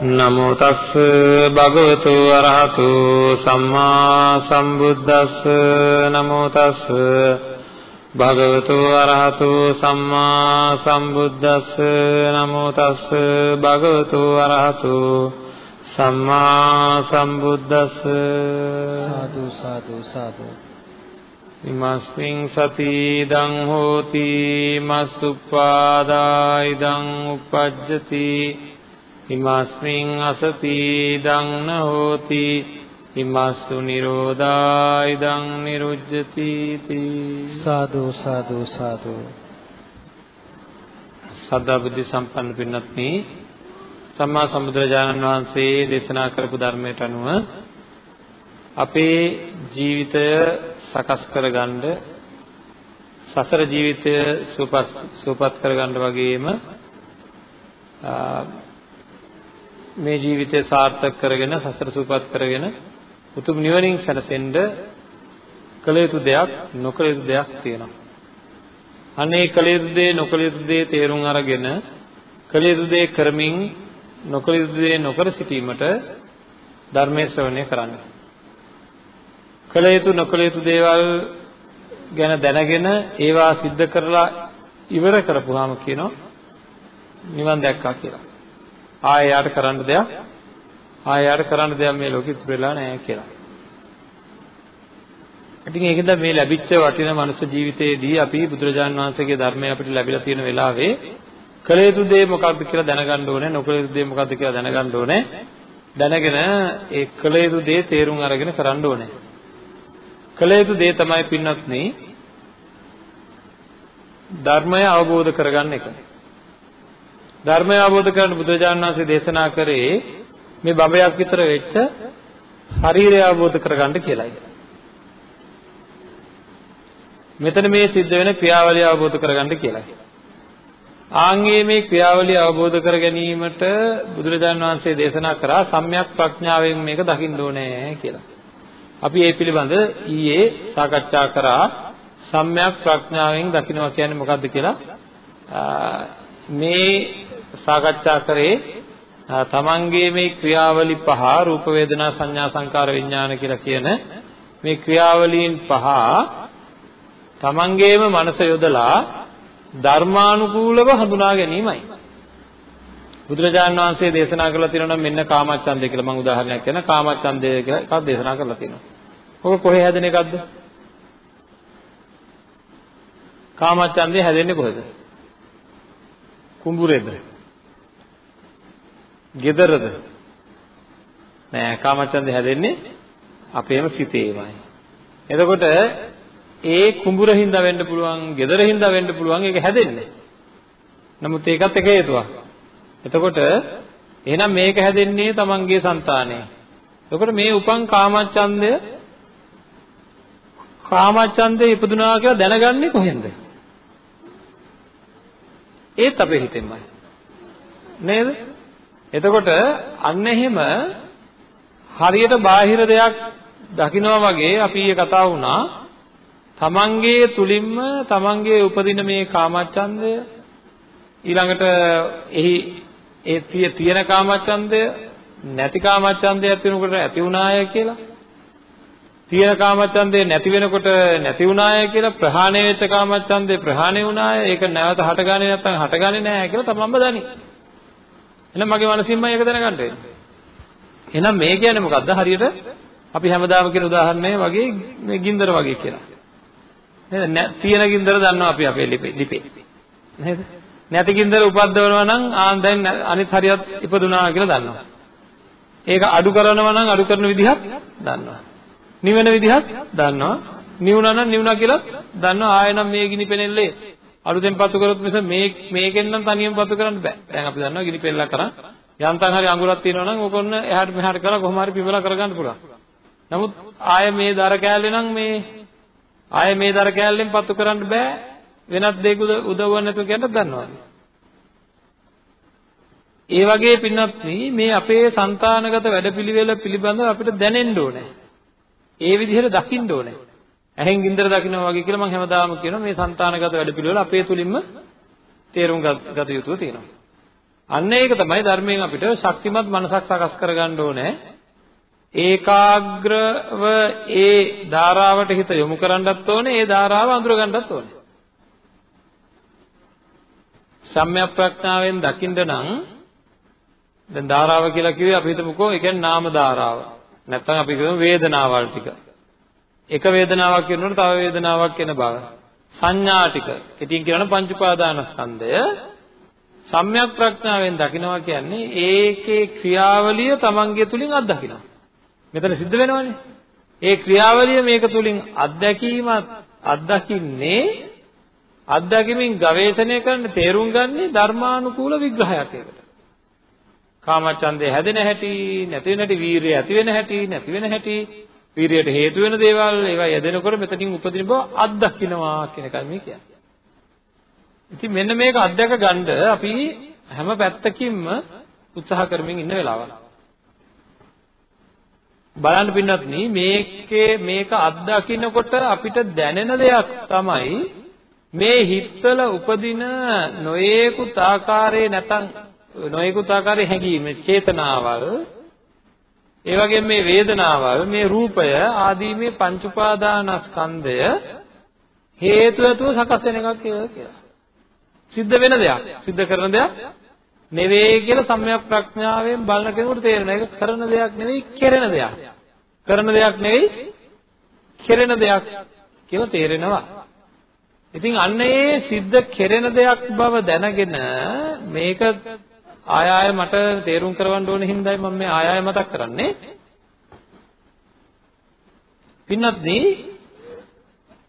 නමෝ තස්ස භගවතු අරහතු සම්මා සම්බුද්දස්ස. නමෝ තස්ස භගවතු අරහතු සම්මා සම්බුද්දස්ස. නමෝ තස්ස භගවතු අරහතු සම්මා සම්බුද්දස්ස. සාදු සාදු සාදු. ඉමස්මින් සති දං හෝති මස්සුප්පාදා ඉදං උපජ්ජති ඉමස්මින් අසති දං නහෝති. ඉමස්සු නිරෝධා ඉදං නිරුජ්ජති සාදු සාදු සාදු. සදා බුද්ධ සම්පන්න පින්වත්නි සම්මා සම්බුදුරජාණන් වහන්සේ දේශනා කරපු ධර්මයට අනුව අපේ ජීවිතය සකස් කරගන්න සසර ජීවිතය සුවපත් කරගන්න වගේම මේ ජීවිතය සාර්ථක කරගෙන සසර සූපත් කරගෙන උතුම් නිවනින් සැනසෙන්න කළ යුතු දෙයක් නොකළ යුතු දෙයක් තියෙනවා. අනේ කළ යුතු දේ නොකළ යුතු දේ තේරුම් අරගෙන කළ යුතු දේ කරමින් නොකළ යුතු දේ නොකර සිටීමට ධර්මයේ ශ්‍රවණය කරන්න. කළ යුතු නොකළ යුතු දේවල් ගැන දැනගෙන ඒවා සිද්ධ කරලා ඉවර කරපුවාම කියනවා නිවන් දැක්කා කියලා. ආයෙ යාට කරන්න දෙයක් ආයෙ යාට කරන්න දෙයක් මේ ලෝකෙ ඉතුරු වෙලා නැහැ කියලා. ඉතින් ඒකෙන්ද මේ ලැබිච්ච වටිනා මනුෂ්‍ය ජීවිතයේදී අපි බුදුරජාන් වහන්සේගේ ධර්මය අපිට ලැබිලා තියෙන වෙලාවේ කළ යුතු දේ මොකක්ද කියලා දැනගන්න ඕනේ නොකළ යුතු දේ මොකක්ද කියලා දැනගන්න ඕනේ දැනගෙන ඒ කළ යුතු දේ තේරුම් අරගෙන කරන්න ඕනේ කළ යුතු දේ තමයි පින්වත්නි ධර්මය අවබෝධ කරගන්න එක. ධර්මය අවබෝධ කරගන්න බුදුරජාණන් වහන්සේ දේශනා කරේ මේ බඹයක් විතර වෙච්ච ශරීරය අවබෝධ කරගන්න කියලායි. මෙතන මේ සිද්ධ වෙන ක්‍රියාවලිය අවබෝධ කරගන්න කියලායි. ආන්ගේ මේ ක්‍රියාවලිය අවබෝධ කර ගැනීමට බුදුරජාණන් වහන්සේ දේශනා කරා සම්‍යක් ප්‍රඥාවෙන් මේක දකින්න ඕනේ කියලා. අපි ඒ පිළිබඳ ඊයේ සාකච්ඡා කරා සම්‍යක් ප්‍රඥාවෙන් දකින්නවා කියන්නේ මොකක්ද කියලා මේ සාකච්ඡා කරේ තමන්ගේ මේ ක්‍රියාවලි පහ රූප වේදනා සංඥා සංකාර විඥාන කියලා කියන මේ ක්‍රියාවලීන් පහ තමන්ගේම මනස යොදලා ධර්මානුකූලව හඳුනා ගැනීමයි. බුදුරජාණන් වහන්සේ දේශනා කරලා තියෙනවා නම් මෙන්න කාමච්ඡන්දය කියලා මම උදාහරණයක් කියන කාමච්ඡන්දය කියලා එකක් දේශනා කරලා තියෙනවා. ඔක කොහේ හැදෙන එකක්ද? කාමච්ඡන්දය හැදෙන්නේ කොහෙද? කුඹුරේද? gedarada නෑ කාමච්ඡන්දේ හැදෙන්නේ අපේම සිතේමයි. එතකොට ඒ කුඹුරින්ද වෙන්න පුළුවන්, gedaරින්ද වෙන්න පුළුවන් ඒක හැදෙන්නේ. නමුත් ඒකත් එක හේතුවක්. එතකොට එහෙනම් මේක හැදෙන්නේ තමන්ගේ సంతානය. එතකොට මේ උපන් කාමච්ඡන්දය කාමච්ඡන්දේ ඉපදුනා කියලා දැනගන්නේ කොහෙන්ද? ඒත් අපේ හිතෙන්මයි. නේද? එතකොට අන්න එහෙම හරියට බාහිර දෙයක් දකිනවා වගේ අපි ඊයේ කතා වුණා තමන්ගේ තුලින්ම තමන්ගේ උපදින මේ කාමච්ඡන්දය ඊළඟට එහි ඒ තියෙන කාමච්ඡන්දය නැති කාමච්ඡන්දය ඇති වෙනකොට ඇති වුණාය කියලා තියෙන කාමච්ඡන්දේ නැති වෙනකොට නැති වුණාය කියලා ප්‍රහාණය වෙච්ච කාමච්ඡන්දේ ප්‍රහාණය වුණාය ඒක නැවත හටගන්නේ නැත්නම් හටගන්නේ නැහැ කියලා තමන්ම දනි. එහෙනම් මගේ මනසින්මයි ඒක දැනගන්න වෙන්නේ. එහෙනම් මේ කියන්නේ මොකද්ද? හරියට අපි හැමදාම කියන උදාහරණය වගේ මේ ගින්දර වගේ කියලා. නේද? තියෙන ගින්දර දන්නවා අපි අපේ ලිපේ. ලිපේ. නේද? නැති ගින්දර උපද්දවනවා නම් ආන් දැන් අනිත් හරියත් ඉපදුනා කියලා දන්නවා. ඒක අඩු කරනවා නම් අඩු කරන විදිහක් දන්නවා. නිවන විදිහත් දන්නවා. නිවුණා නම් නිවුණා කියලා දන්නවා. ආයෙ නම් මේ ගිනි පෙනෙල්ලේ අලුතෙන් පතු කරොත් මිස මේ මේකෙන් නම් තනියම පතු කරන්න බෑ. දැන් අපි දන්නවා ගිනි පෙල්ලක් කරන් යන්තම් හරි අඟුරක් තියෙනවා නම් ඕක ඔන්න එහාට මෙහාට කරලා කොහොම හරි පිඹලා කරගන්න පුළුවන්. නමුත් ආයෙ මේ දර කෑල්ලේ නම් මේ ආයෙ මේ දර කෑල්ලෙන් පතු කරන්න බෑ. වෙනත් දෙයක උදව්වක් නැතුව කියන්නත් දන්නවා. ඒ වගේ පින්වත්නි මේ අපේ సంతానගත වැඩපිළිවෙල පිළිබඳව අපිට දැනෙන්න ඕනේ. ඒ විදිහට දකින්න ඕනේ. ඇහෙන් ගින්දර දකින්නවා වගේ කියලා මම හැමදාම කියනවා මේ సంతానගත වැඩපිළිවෙල අපේ තුලින්ම තේරුම් ගත යුතුව තියෙනවා. අන්න ඒක තමයි ධර්මයෙන් අපිට ශක්තිමත් මනසක් සකස් කරගන්න ඕනේ. ඒකාග්‍රව ඒ ධාරාවට හිත යොමු කරන්නත් ඕනේ, ඒ ධාරාව අඳුර ගන්නත් ඕනේ. සම්‍යක් ප්‍රඥාවෙන් දකින්න නම් දැන් ධාරාව කියලා කිව්වේ අපි හිතමුකෝ ඒ කියන්නේ නාම ධාරාව. නැත්නම් අපි කියමු වේදනාවල් ටික. එක වේදනාවක් කියනකොට තව වේදනාවක් එන බව. සංඥා ටික. ඉතින් කියනවා පංච උපාදානස්කන්ධය සම්‍යක් ප්‍රඥාවෙන් දකිනවා කියන්නේ ඒකේ ක්‍රියාවලිය තමන්ගේ තුලින් අත්දකිනවා. මෙතන සිද්ධ වෙනවනේ. ඒ ක්‍රියාවලිය මේක තුලින් අත්දැකීම අත්දකින්නේ අත්දැකීමින් ගවේෂණය කරන්න තේරුම් ගන්නේ ධර්මානුකූල විග්‍රහයක් ඒකට. කාමචන්දේ හැදෙන හැටි, නැති වෙන හැටි, වීරිය ඇති වෙන හැටි, නැති වෙන හැටි, වීරියට හේතු වෙන දේවල් ඒවා යෙදෙනකොට මෙතනින් උපදින බව අත්දකින්නවා කියන එකයි මේ කියන්නේ. ඉතින් මෙන්න මේක අත්දැක ගන්න අපි හැම පැත්තකින්ම උත්සාහ කරමින් ඉන්න වෙලාවක්. බලන්න පින්නත් මේකේ මේක අත්දකින්නකොට අපිට දැනෙන දෙයක් තමයි මේ හිත්වල උපදින නොයේකුත් ආකාරයේ නැතන් නොයෙකුත් ආකාරයේ හැඟීම් චේතනාවල් ඒ වගේම මේ වේදනාවල් මේ රූපය ආදී මේ පංච උපාදානස්කන්ධය හේතු ඇතුව සකස් වෙන එකක් කියලා. සිද්ධ වෙන දෙයක්. සිද්ධ කරන දෙයක් නෙවෙයි කියලා සම්‍යක් ප්‍රඥාවෙන් බලන කෙනෙකුට තේරෙනවා. ඒක කරන දෙයක් නෙවෙයි කෙරෙන දෙයක්. කරන දෙයක් නෙවෙයි කෙරෙන දෙයක් කියලා තේරෙනවා. ඉතින් අන්න ඒ සිද්ධ කෙරෙන දෙයක් බව දැනගෙන මේක ආය ආය මට තේරුම් කරවන්න ඕන හින්දායි මම මේ ආය ආය මතක් කරන්නේ. පින්වත්නි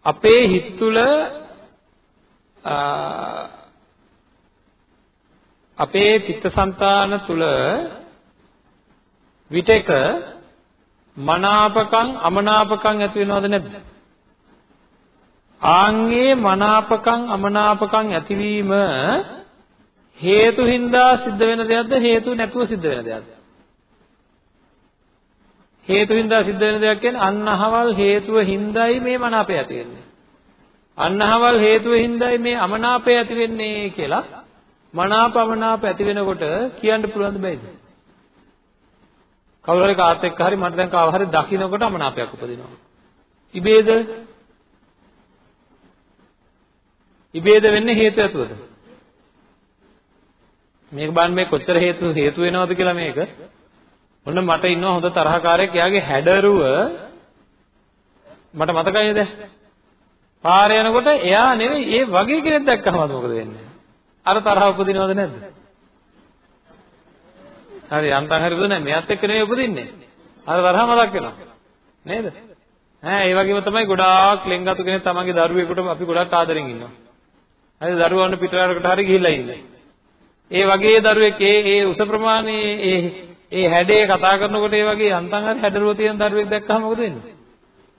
අපේ හිත තුළ අපේ චිත්තසංතාන තුළ විතක මනාපකම් අමනාපකම් ඇති වෙනවද නැද්ද? ආන්ගේ මනාපකම් අමනාපකම් ඇතිවීම හේතු හින්දා සිද්ධ වෙන දෙයක්ද හේතු නැතුව සිද්ධ වෙන දෙයක්ද? හේතු හින්දා සිද්ධ වෙන දෙයක් කියන්නේ අන්නහවල් හේතුව හින්දායි මේ මනාපය ඇති වෙන්නේ. අන්නහවල් හේතුව හින්දායි මේ අමනාපය ඇති වෙන්නේ කියලා මනාප අමනාප ඇති වෙනකොට කියන්න පුළුවන්ද බැයිද? කවුරු හරි කාත් එක්ක හරි මට දැන් කාව හරි දකින්නකොට අමනාපයක් උපදිනවා. ඉබේද? ඉබේද වෙන්නේ හේතු ඇතුවද? මේක බලන්න මේ කොච්චර හේතු හේතු වෙනවද කියලා මේක. ඔන්න මට ඉන්නවා හොඳ තරහකාරයෙක් එයාගේ හැඩරුව මට මතකයිද? පාරේ යනකොට එයා නෙවෙයි ඒ වගේ කෙනෙක් දැක්කම මොකද වෙන්නේ? අර තරහ උපදිනවද නැද්ද? හරි යන්තම් හරි උපදින්නේ මෙයාත් එක්ක නෙවෙයි උපදින්නේ. අර තරහ මතක් වෙනවා. නේද? ඈ ඒ වගේම තමයි ගොඩාක් ලෙන්ගතු කෙනෙක් තමන්ගේ දරුවෙකුට අපි ගොඩක් ආදරෙන් ඉන්නවා. හරි දරුවන්ව පිටරකට හරි ගිහිල්ලා ඉන්නේ. ඒ වගේ දරුවෙක් ඒ ඒ උස ප්‍රමාණයේ ඒ ඒ හැඩේ කතා කරනකොට ඒ වගේ යන්තම් හරි හැඩරුව තියෙන දරුවෙක් දැක්කම මොකද වෙන්නේ?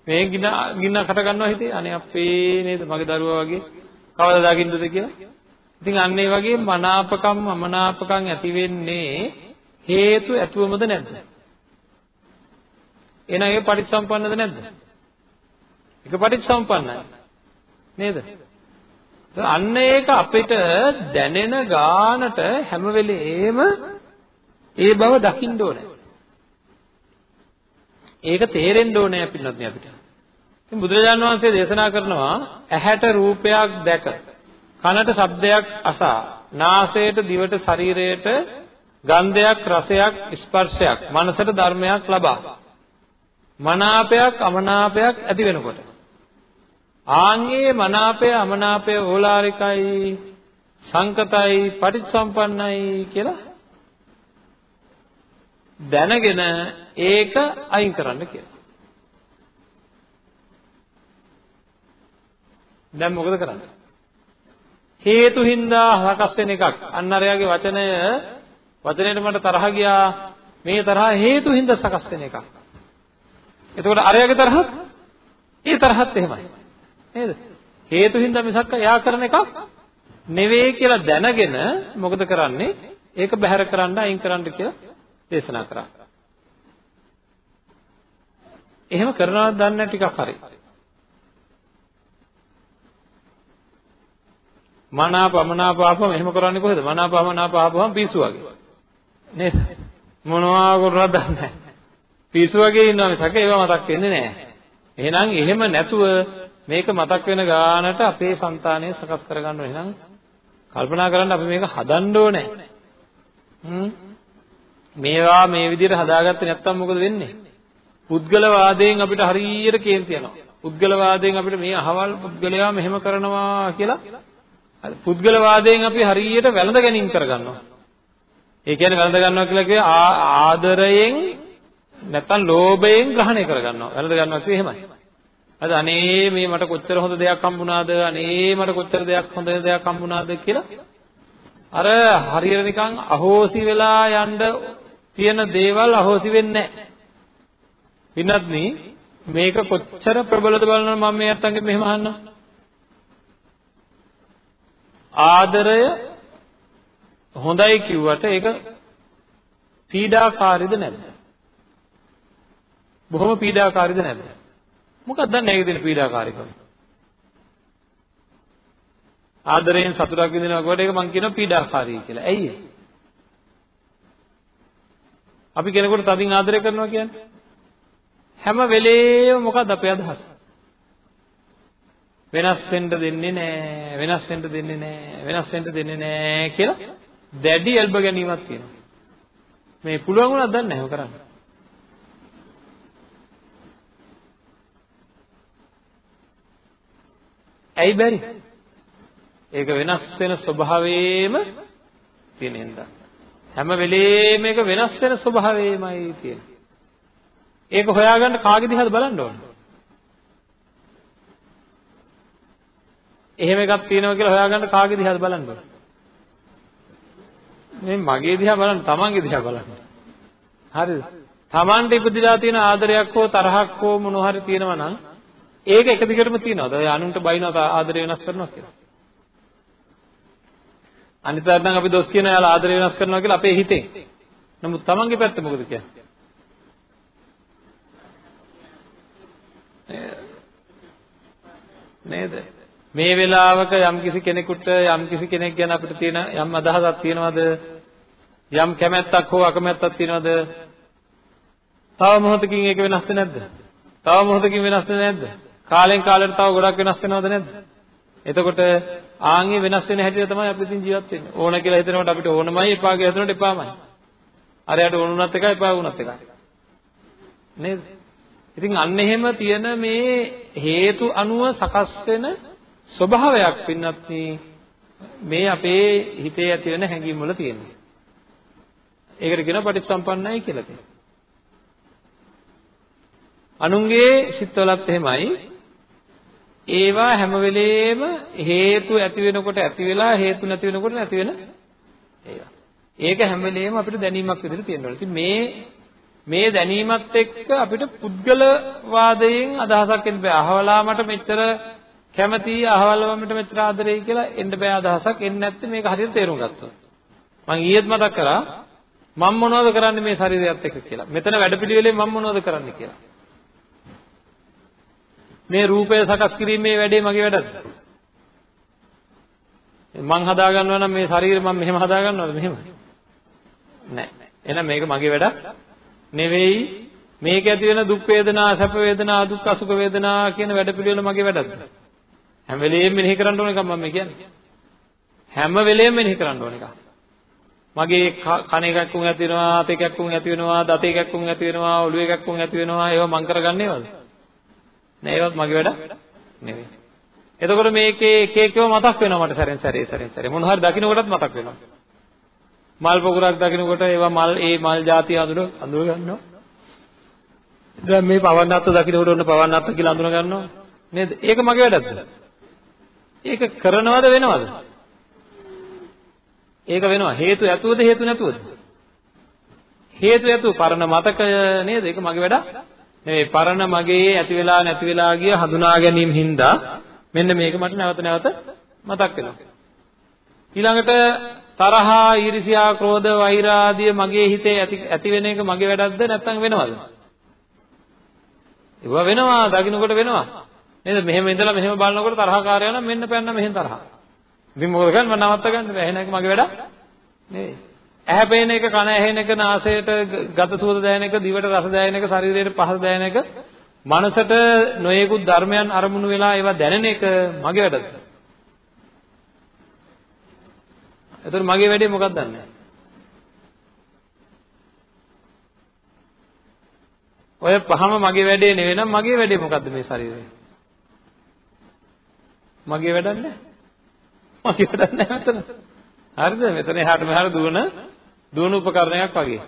මේ ගින්න ගින්න කට ගන්නවා හිතේ අනේ අපේ නේද මගේ දරුවා වගේ කවදා දකින්නද කියලා. ඉතින් අන්න ඒ වගේ මනාපකම් අමනාපකම් ඇති වෙන්නේ හේතු ඇතුවමද නැද්ද? එහෙනම් ඒක පටිච්චසම්පන්නද නැද්ද? ඒක පටිච්චසම්පන්නයි. නේද? අන්න ඒක අපිට දැනෙන ගානට හැම වෙලේම ඒ බව දකින්න ඕනේ. ඒක තේරෙන්න ඕනේ අපිට අපිට. ඉතින් බුදුරජාණන් වහන්සේ දේශනා කරනවා ඇහැට රූපයක් දැක, කනට ශබ්දයක් අසා, නාසයට දිවට ශරීරයට ගන්ධයක් රසයක් ස්පර්ශයක් මනසට ධර්මයක් ලබා මනාපයක් අමනාපයක් ඇති වෙනකොට ආන්ගේ මනාපය අමනාපය ඕලාරිකයි සංකතයි පටිච්චසම්පන්නයි කියලා දැනගෙන ඒක අයින් කරන්න කියලා. දැන් මොකද කරන්නේ? හේතු හින්දා හකස් වෙන එකක්. අන්න අරයාගේ වචනය වචනේට මට තරහ ගියා. මේ තරහ හේතු හින්දා සකස් වෙන එකක්. එතකොට අරයාගේ තරහත් ඒ තරහත් එහෙමයි. නේද? හේතු හින්දා මිසක් එයා කරන එකක් නෙවෙයි කියලා දැනගෙන මොකද කරන්නේ? ඒක බැහැර කරන්න අයින් කරන්න කියලා දේශනා කරා. එහෙම කරනවද දන්නේ ටිකක් හරි. මනාප අමනාප ආපම එහෙම කරන්නේ කොහෙද? මනාප අමනාප ආපම පිස්සු වගේ. නේද? මොනවා කරුණාද දන්නේ නැහැ. පිස්සු වගේ ඉන්නවා මිසක ඒව මතක් වෙන්නේ නැහැ. එහෙනම් එහෙම නැතුව මේක මතක් වෙන ගානට අපේ సంతානය සකස් කරගන්න ඕනේ. එහෙනම් කල්පනා කරන්න අපි මේක හදන්න ඕනේ. හ්ම් මේවා මේ විදිහට හදාගත්තේ නැත්නම් මොකද වෙන්නේ? පුද්ගලවාදයෙන් අපිට හරියට කේන්ති යනවා. පුද්ගලවාදයෙන් අපිට මේ අහවල් පුද්ගලයා මෙහෙම කරනවා කියලා පුද්ගලවාදයෙන් අපි හරියට වැළඳ ගැනීම කරගන්නවා. ඒ කියන්නේ වැළඳ ගන්නවා කියලා කියේ ආදරයෙන් නැත්තම් ලෝභයෙන් ග්‍රහණය කරගන්නවා. වැළඳ ගන්නවා කියේ එහෙමයි. අද අනේ මේ මට කොච්චර හොඳ දෙයක් හම්බුණාද අනේ මට කොච්චර දෙයක් හොඳ දෙයක් හම්බුණාද කියලා අර හරියට නිකන් අහෝසි වෙලා යන්න තියෙන දේවල් අහෝසි වෙන්නේ නැහැ. විනත්නි මේක කොච්චර ප්‍රබලද බලනවා මම මේ අත්තන්ගේ මෙහෙම අහන්නම්. ආදරය හොඳයි කිව්වට ඒක පීඩාකාරීද නැද්ද? බොහොම පීඩාකාරීද නැද්ද? මොකක්ද දන්නේ ඒකේ තියෙන පීඩාකාරීකම? ආදරයෙන් සතුටක් විඳිනවා කොට ඒක මම කියනවා පීඩාකාරී කියලා. ඇයි අපි කෙනෙකුට තදින් ආදරය කරනවා කියන්නේ හැම වෙලේම මොකක්ද අපේ අදහස? වෙනස් වෙන්න දෙන්නේ නැහැ වෙනස් වෙන්න දෙන්නේ නැහැ වෙනස් වෙන්න දෙන්නේ නැහැ කියලා දැඩි එල්බ ගැනීමක් තියෙනවා. මේ පුළුවන් වුණාද දන්නේ නැහැ කරන්න. ඇයි බැරි? ඒක වෙනස් වෙන ස්වභාවයේම තියෙන හින්දා. හැම වෙලේම මේක වෙනස් වෙන ස්වභාවයමයි තියෙන්නේ. ඒක හොයාගන්න කාගේ දිහාද බලන්න ඕන? එහෙම එකක් තියෙනවා කියලා හොයාගන්න කාගේ දිහාද බලන්න ඕන? මේ මගේ දිහා බලන්න, තමන්ගේ දිහා බලන්න. හරිද? තමන්ට ඉපදිලා තියෙන ආදරයක් හෝ තරහක් හෝ මොනවා හරි තියෙනවා නම් ඒක එක දිගටම තියෙනවද? ඔය අනුන්ට බයිනවා ආදරය වෙනස් කරනවා කියලා. අනිත් පැත්තෙන් අපි දොස් කියන යාලා ආදරය වෙනස් කරනවා කියලා අපේ හිතේ. නමුත් තමන්ගේ පැත්ත මොකද කියන්නේ? නේද? මේ වෙලාවක යම්කිසි කෙනෙකුට යම්කිසි කෙනෙක් ගැන අපිට තියෙන යම් අදහසක් තියෙනවද? යම් කැමැත්තක් හෝ අකමැත්තක් තියෙනවද? තව මොහොතකින් ඒක වෙනස් වෙන්නේ නැද්ද? තව මොහොතකින් වෙනස් වෙන්නේ නැද්ද? කාලෙන් කාලයට තව ගොඩක් වෙනස් වෙනවද නැද්ද? එතකොට ආන්ගේ වෙනස් වෙන හැටියට තමයි අපි ඉතින් ජීවත් වෙන්නේ. ඕන කියලා හිතනකොට අපිට ඕනමයි එපා කියලා හිතනකොට එපාමයි. අරයට ඕන වුණත් එකයි එපා වුණත් එකයි. නේද? ඉතින් අන්න එහෙම තියෙන මේ හේතු අනුව සකස් වෙන ස්වභාවයක් පින්නත් මේ අපේ හිතේ ඇති වෙන හැඟීම් වල තියෙනවා. ඒකට කියනවා පටිච්චසම්පන්නයි කියලා කියනවා. අනුන්ගේ සිත්වලත් එහෙමයි. ඒවා හැම වෙලේම හේතු ඇති වෙනකොට ඇති වෙලා හේතු නැති වෙනකොට නැති වෙන ඒවා. ඒක හැම වෙලේම අපිට දැනීමක් විදිහට තියෙනවා. ඉතින් මේ මේ දැනීමත් එක්ක අපිට පුද්ගලවාදයෙන් අදහසක් එන්න බෑ. අහවලා මට මෙච්චර කැමති අහවලව මට මෙච්චර ආදරෙයි කියලා එන්න බෑ අදහසක් එන්නේ නැත්නම් මේක හරියට තේරුම් ගත්තොත්. මම ඊයේත් මතක් කරා මම මොනවද කරන්නේ මේ ශරීරයත් එක්ක කියලා. මෙතන වැඩපිළිවෙලෙන් මම මොනවද කරන්නේ කියලා. මේ රූපය සකස් කිරීමේ වැඩේ මගේ වැඩක්ද? මං හදා ගන්නවා නම් මේ ශරීරය මම මෙහෙම හදා ගන්නවද මෙහෙම? නෑ. එහෙනම් මේක මගේ වැඩක් නෙවෙයි. මේක ඇති වෙන දුක් වේදනා, සැප වේදනා, දුක් අසුඛ වේදනා කියන වැඩපිළිවෙල මගේ වැඩක්ද? හැම වෙලෙම මෙනෙහි කරන්න ඕන එකක් මම කියන්නේ. හැම වෙලෙම මෙනෙහි කරන්න ඕන එකක්. මගේ කන එකක් උන් ඇති වෙනවා, අත එකක් උන් ඇති වෙනවා, දත එකක් උන් ඇති වෙනවා, ඔළුව එකක් උන් ඇති වෙනවා. ඒවා මං කරගන්නේවද? නෑ ඒවත් මගේ වැඩ නෙවෙයි. එතකොට මේකේ එක එකව මතක් වෙනවා මට සැරෙන් සැරේ සැරෙන් සැරේ. මොන හරි දකින්නකොටත් මතක් වෙනවා. මල් පොකුරක් දකින්නකොට ඒවා මල් ඒ මල් జాති අඳුර අඳුර ගන්නවා. දැන් මේ පවන්නත්ත දකින්නකොට ඔන්න පවන්නත්ත කියලා අඳුර ගන්නවා. නේද? ඒක මගේ වැඩක්ද? ඒක කරනවද වෙනවද? ඒක වෙනවා. හේතු ඇතුවද හේතු නැතුවද? හේතු ඇතු පරණ මතකය නේද? ඒක මගේ වැඩ නෙවෙයි. පරණ මගේ ඇති වෙලා නැති වෙලා ගිය හඳුනා ගැනීම හින්දා මෙන්න මේක මට නැවත නැවත මතක් වෙනවා. ඊළඟට තරහා, ඊර්ෂ්‍යා, ක්‍රෝධ, වෛර ආදී මගේ හිතේ ඇති ඇති වෙන එක මගේ වැඩක්ද නැත්නම් වෙනවද? ඒවා වෙනවා, දකින්නකොට වෙනවා. නේද? මෙහෙම ඉඳලා මෙහෙම බලනකොට තරහකාරය නම් මෙන්න පැන්න මෙහෙන් තරහ. ඉතින් මොකද කරන්නේ? මම නවත්ත ගන්න බැහැ. එහෙනම් ඒක මගේ වැඩක් නෙවෙයි. ඇහැ පේන එක, කන ඇහෙන එක, නාසයට ගත සුවඳ දැනෙන එක, දිවට රස දැනෙන එක, ශරීරයට පහස දැනෙන එක, මනසට නොයෙකුත් ධර්මයන් අරමුණු වෙලා ඒවා දැනෙන එක මගේ වැඩද? එතකොට මගේ වැඩේ මොකක්ද දන්නේ ඔය පහම මගේ වැඩේ නෙවෙයි නම් මගේ වැඩේ මොකද්ද මේ ශරීරය? මගේ වැඩක් නැහැ. මගේ වැඩක් නැහැ මෙතන. හරිද? මෙතන එහාට මෙහාට දුවන දුවන උපකරණයක් වගේ.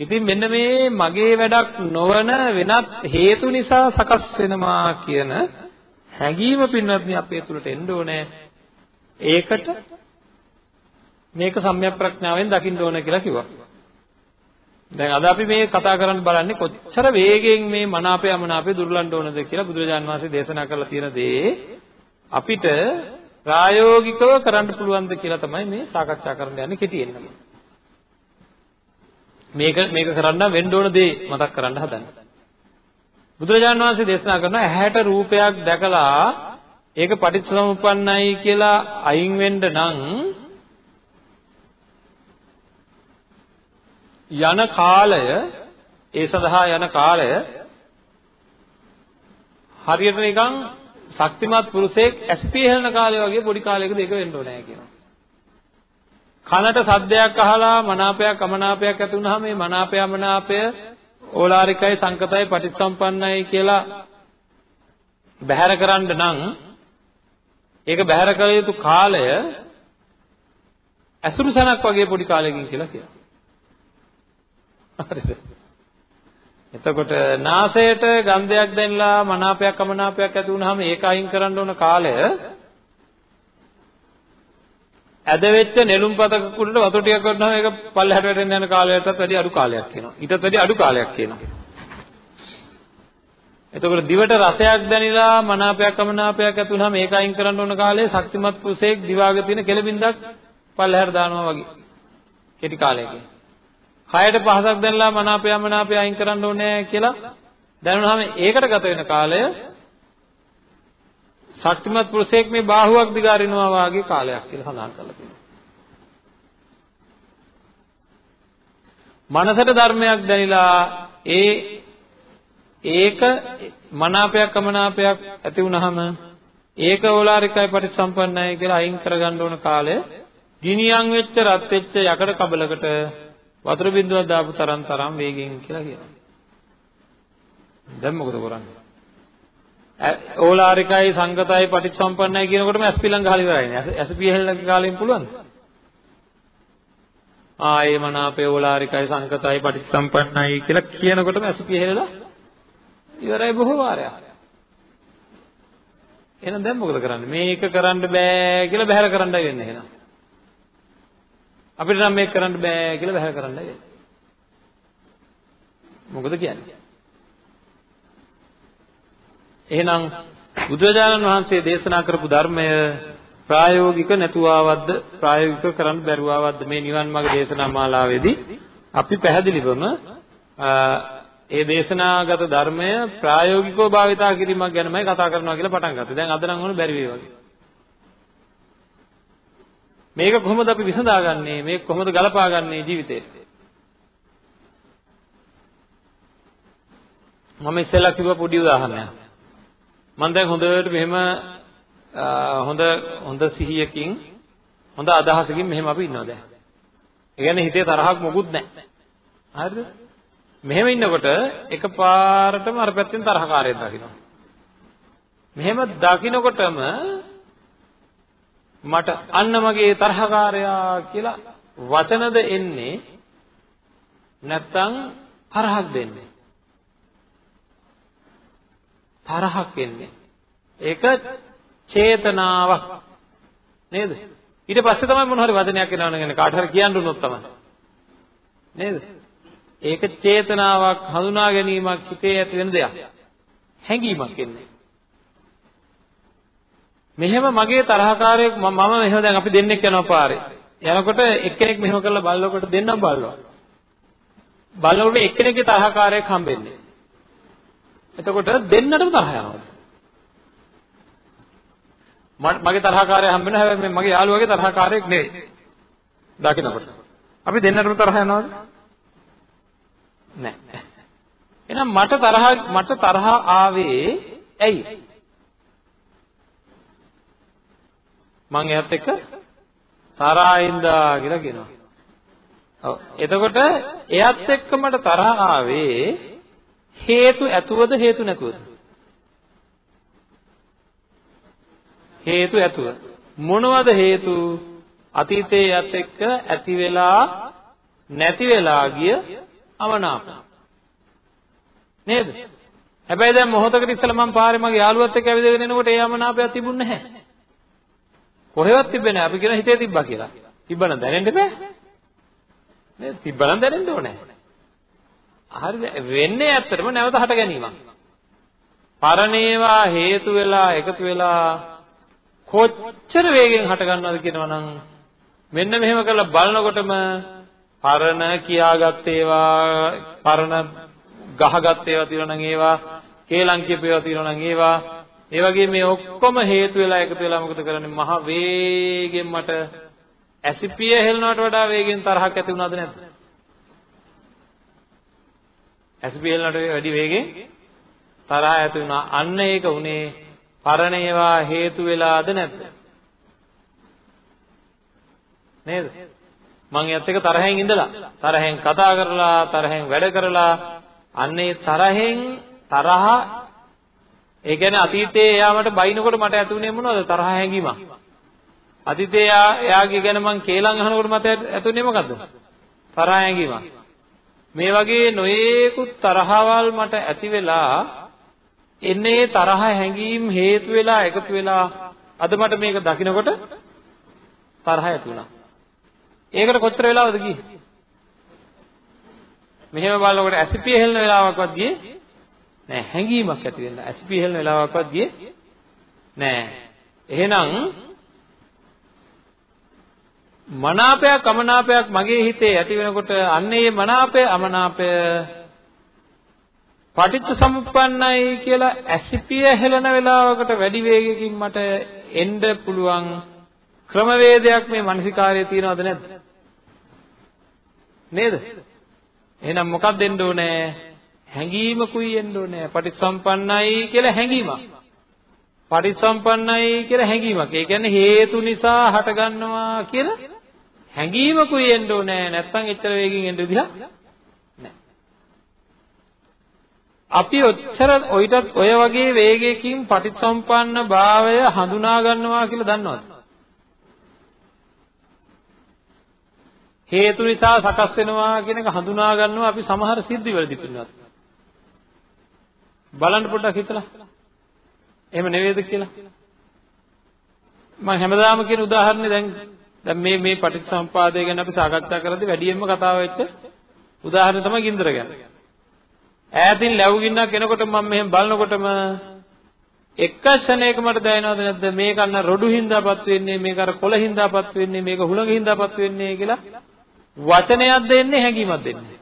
ඉතින් මෙන්න මේ මගේ වැඩක් නොවන වෙනත් හේතු නිසා සකස් වෙනවා කියන හැඟීම පින්වත්නි අපේ තුලට එන්න ඕනේ. ඒකට මේක සම්‍යක් ප්‍රඥාවෙන් දකින්න ඕන කියලා කිව්වා. දැන් අද අපි මේ කතා කරන්න බලන්නේ කොච්චර වේගෙන් මේ මනාපය අමනාපය දුර්ලන්න ඕනද කියලා බුදුරජාන් වහන්සේ දේශනා කරලා තියෙන දේ අපිට ප්‍රායෝගිකව කරන්න පුළුවන්ද කියලා තමයි මේ සාකච්ඡා කරන්න යන්නේ කෙටියෙන්ම. මේක මේක කරන්න වෙන්න ඕන දේ මතක් කරන්න හදන්නේ. බුදුරජාන් වහන්සේ දේශනා කරන ඇහැට රූපයක් දැකලා ඒක පටිච්චසමුප්පන්නයි කියලා අයින් වෙන්න නම් යන කාලය ඒ සඳහා යන කාලය හරියට නිකන් ශක්තිමත් පුරුෂයෙක් ඇස්පී හෙලන කාලේ වගේ පොඩි කාලයක දෙක වෙන්න ඕනේ කියනවා. කනට සද්දයක් අහලා මනාපයක් අමනාපයක් ඇති වුනහම මේ මනාපය අමනාපය ඕලාරිකයි සංකතයි පටිච්චසම්පන්නයි කියලා බැහැර කරන්න නම් ඒක බැහැර කළ යුතු කාලය ඇසුරු සනක් වගේ පොඩි කාලයකින් කියලා කියනවා. හරිද? එතකොට නාසයට ගන්ධයක් දැනලා මනාපයක් අමනාපයක් ඇති වුනහම ඒක අයින් කරන්න ඕන කාලය ඇද වෙච්ච නෙළුම් පතක කුඩට වතුර ටිකක් වටනම ඒක පල්ලෙහාට වැටෙන්න යන කාලයටත් වැඩි අඩු කාලයක් කියනවා. ඊටත් වැඩි අඩු කාලයක් කියනවා. එතකොට දිවට රසයක් දැනිලා මනාපයක් අමනාපයක් ඇති වුනහම ඒක අයින් කරන්න ඕන කාලේ ශක්තිමත් පුරුෂයෙක් දිවාග තියෙන කෙලබින්දක් පල්ලෙහාට දානවා වගේ. කෙටි කාලයකින්. කයට පහසක් දැනලා මනාපය මනාපය අයින් කරන්න ඕනේ කියලා දැනුනහම ඒකට ගත වෙන කාලය ශක්තිමත් පුරුෂයෙක් මේ බාහුවක් දිගාරිනවා වාගේ කාලයක් කියලා සඳහන් කරලා තියෙනවා. මනසට ධර්මයක් දැනිලා ඒ ඒක මනාපයක් අමනාපයක් ඇති වුනහම ඒක ඕලාරිකයි පටිසම්පන්නයි කියලා අයින් කරගන්න ඕන කාලය ගිනියම් වෙච්ච රත් වෙච්ච යකඩ කබලකට වතුර බින්දුවක් දාපු තරම් තරම් වේගෙන් කියලා කියනවා. දැන් මොකද කරන්නේ? ඕලාරිකයි සංගතයි පටිච්චසම්පන්නයි කියනකොටම ඇස්පිලං ගහලා ඉවරයිනේ. ඇස්පිහෙල්ලගේ කාලෙන් පුළුවන්ද? ආයේ මනාපේ ඕලාරිකයි සංගතයි පටිච්චසම්පන්නයි කියලා කියනකොටම ඇස්පිහෙල්ලලා ඉවරයි බොහෝ වාරයක්. එහෙනම් දැන් මොකද කරන්නේ? මේක කරන්න බෑ කියලා බැහැර කරන්නයි වෙන්නේ එහෙනම්. අපිට නම් මේක කරන්න බෑ කියලා බැහැ කරන්නයි වෙන්නේ. මොකද කියන්නේ? එහෙනම් බුදුරජාණන් වහන්සේ දේශනා කරපු ධර්මය ප්‍රායෝගික නැතුවවද්ද ප්‍රායෝගික කරන්න බැරුවවද්ද මේ නිවන් මාර්ග දේශනා මාලාවේදී අපි පැහැදිලිවම ඒ දේශනාගත ධර්මය ප්‍රායෝගිකව භාවිතා කිරීමක් ගැනමයි කතා කරනවා කියලා පටන් ගත්තා. දැන් අද නම් ඕන බැරි වේ වගේ. මේක කොහොමද අපි විසඳාගන්නේ? මේක කොහොමද ගලපාගන්නේ ජීවිතේට? මම ඉස්සෙල්ලා කිව්ව පොඩි උදාහරණයක්. මම දැන් හොඳට මෙහෙම හොඳ හොඳ සිහියකින් හොඳ අදහසකින් මෙහෙම අපි ඉන්නවා දැන්. ඒ කියන්නේ හිතේ තරහක් මොකුත් නැහැ. හරිද? මෙහෙම ඉන්නකොට එකපාරටම අර පැත්තෙන් තරහකාරයෙක් දකිනවා. මෙහෙම දකින්නකොටම මට අන්න මගේ තරහකාරයා කියලා වචනද එන්නේ නැත්තම් තරහක් දෙන්නේ තරහක් එන්නේ ඒක චේතනාවක් නේද ඊට පස්සේ තමයි මොන හරි වචනයක් එනවනම් කාට හරි කියන්න උනොත් තමයි නේද ඒක චේතනාවක් හඳුනා ගැනීමක් හිතේ ඇති වෙන දෙයක්. හැඟීමක් එන්නේ. මෙහෙම මගේ තරහකාරයෙක් මම මෙහෙම දැන් අපි දෙන්නෙක් යනවා පාරේ. යනකොට එක්කෙනෙක් මෙහෙම කරලා බලනකොට දෙන්නම බලනවා. බලනකොට එක්කෙනෙක්ගේ තරහකාරයෙක් හම්බෙන්නේ. එතකොට දෙන්නටම තරහ යනවා. මගේ තරහකාරය හම්බ වෙනවා හැබැයි මගේ යාළුවාගේ තරහකාරයෙක් නෙවෙයි. දකින්නකොට. අපි දෙන්නටම තරහ යනවද? නැහැ. එහෙනම් මට තරහ මට තරහ ආවේ ඇයි? මං එයාත් එක්ක තරහින්දා කියලා කියනවා. ඔව්. එතකොට එයාත් එක්ක මට තරහ ආවේ හේතු ඇතුවද හේතු නැතුවද? හේතු ඇතුව. මොනවද හේතු? අතීතයේ යත් එක්ක ඇති වෙලා නැති වෙලා ගිය අවනාප. නේද? හැබැයි දැන් මොහොතකට ඉස්සෙල්ලා මම පාරේ මගේ යාළුවත් එක්ක ඇවිදගෙන එනකොට ඒ යමනාපයක් තිබුණ නැහැ. කොහෙවත් තිබ්බේ නැහැ. අපි කියන හිතේ තිබ්බා කියලා. තිබ්බනම් දැනෙන්න බෑ. නේද? තිබ්බනම් දැනෙන්න ඕනේ. හරිද? වෙන්නේ ඇත්තටම නැවත හට ගැනීමක්. පරණේවා හේතු වෙලා එකතු වෙලා කොච්චර වේගෙන් හට ගන්නවද කියනවනම් මෙන්න මෙහෙම කරලා බලනකොටම පරණ කියාගත් ඒවා පරණ ගහගත් ඒවා තියෙනවා නම් ඒවා කේලම් කියපේවා තියෙනවා නම් ඒවා ඒ වගේ මේ ඔක්කොම හේතු වෙලා එකතු වෙලා මොකද කරන්නේ මහ වේගෙන් මට ඇසිපිය හෙලනවට වඩා වේගෙන් තරහක් ඇති වුණාද නැද්ද ඇසිපිය හෙලනට වැඩි වේගෙන් තරහ ඇති වුණා අන්න ඒක උනේ පරණ ඒවා හේතු වෙලාද නැද්ද නේද මං එයත් එක තරහෙන් ඉඳලා තරහෙන් කතා කරලා තරහෙන් වැඩ කරලා අන්නේ තරහෙන් තරහ ඒ කියන්නේ අතීතයේ එයා මට බයිනකොට මට ඇති වුණේ මොනවද තරහ හැඟීමක්. අතීතයේ එයා එයාගේ ගැන මං කේලම් අහනකොට මට ඇති වුණේ මොකද්ද? තරහ හැඟීමක්. මේ වගේ නොයේකුත් තරහවල් මට ඇති වෙලා එන්නේ තරහ හැඟීම් හේතු වෙලා එකතු වෙලා අද මට මේක දකිනකොට තරහ ඇති වුණා. ඒකට කොච්චර වෙලාවද ගියේ? මෙහෙම බලනකොට ඇසිපිය හෙලන වෙලාවක්වත් ගියේ නෑ හැඟීමක් ඇති වෙන්න ඇස්පි හෙලන වෙලාවකවත් ගියේ නෑ එහෙනම් මනාපයක් අමනාපයක් මගේ හිතේ ඇති වෙනකොට අන්න ඒ මනාපය අමනාපය පටිච්ච සමුප්පන්නයි කියලා ඇසිපිය හෙලන වෙලාවකට වැඩි වේගයකින් මට එන්න පුළුවන් ක්‍රමවේදයක් මේ මානසිකාරයේ තියෙනවද නැද්ද නේද එහෙනම් මොකක්ද දෙන්න ඕනේ හැඟීමකුයි එන්න ඕනේ. පටිච්චසම්පන්නයි කියලා හැඟීමක්. පටිච්චසම්පන්නයි කියලා හැඟීමක්. ඒ කියන්නේ හේතු නිසා හටගන්නවා කියලා හැඟීමකුයි එන්න ඕනේ. නැත්තම් එච්චර වේගෙන් එන්න විදිහක් නැහැ. අපි ඔච්චර ඔయితත් ඔය වගේ වේගයකින් පටිච්චසම්පන්න භාවය හඳුනා ගන්නවා කියලා දන්නවද? හේතු නිසා සකස් වෙනවා කියන එක හඳුනා ගන්නවා අපි සමහර සිද්ධිවලදී පින්නත්. බලන්න පොඩ්ඩක් හිතලා. එහෙම නෙවෙයිද කියලා. මම හැමදාම කියන උදාහරණේ දැන් දැන් මේ මේ පටිච්චසමුපාදය ගැන අපි සාකච්ඡා කරද්දී වැඩියෙන්ම කතාව වෙච්ච උදාහරණ තමයි ගින්දර ගැන. ඈතින් ලැබු ගින්නක් එනකොට මම මෙහෙම බලනකොටම එක ක්ෂණයක මට දැනෙනවද නැද්ද මේක අන්න රොඩු හින්දාපත් වෙන්නේ මේක අර කොළ හින්දාපත් වෙන්නේ මේක හුළඟ හින්දාපත් වෙන්නේ කියලා වචනයක් දෙන්නේ හැඟීමක් දෙන්නේ.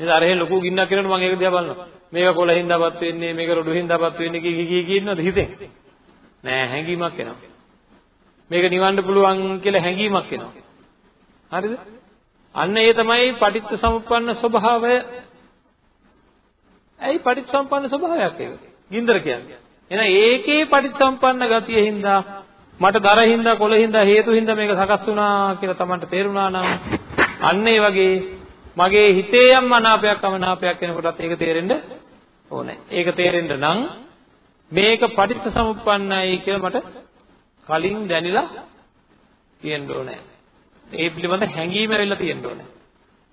නේද අර එහෙ ලොකු ගින්නක් කරනකොට මම ඒක දිහා බලනවා මේක කොළ හින්දාපත් වෙන්නේ මේක රොඩු හින්දාපත් වෙන්නේ කී කී කී ඉන්නවද හිතෙන් නෑ හැඟීමක් එනවා. මේක නිවන්න පුළුවන් කියලා හැඟීමක් එනවා. හරිද? අන්න ඒ තමයි පටිච්ච සමුප්පන්න ස්වභාවය. ඇයි පටිච්ච සම්පන්න ස්වභාවයක් ඒක? ගින්දර කියන්නේ. එහෙනම් ඒකේ පටිච්ච සම්පන්න ගතිය හින්දා මට දර හින්දා කොළ හින්දා හේතු හින්දා මේක සකස් වුණා කියලා Tamanට තේරුණා නම් අන්න ඒ වගේ මගේ හිතේ යම් මනාපයක් අමනාපයක් වෙනකොටත් ඒක තේරෙන්න ඕනේ. ඒක තේරෙන්න නම් මේක පටිච්ච සමුප්පන්නයි කියලා මට කලින් දැනিলা තියෙන්න ඕනේ. ඒ පිළිබඳ හැඟීම ඇවිල්ලා තියෙන්න ඕනේ.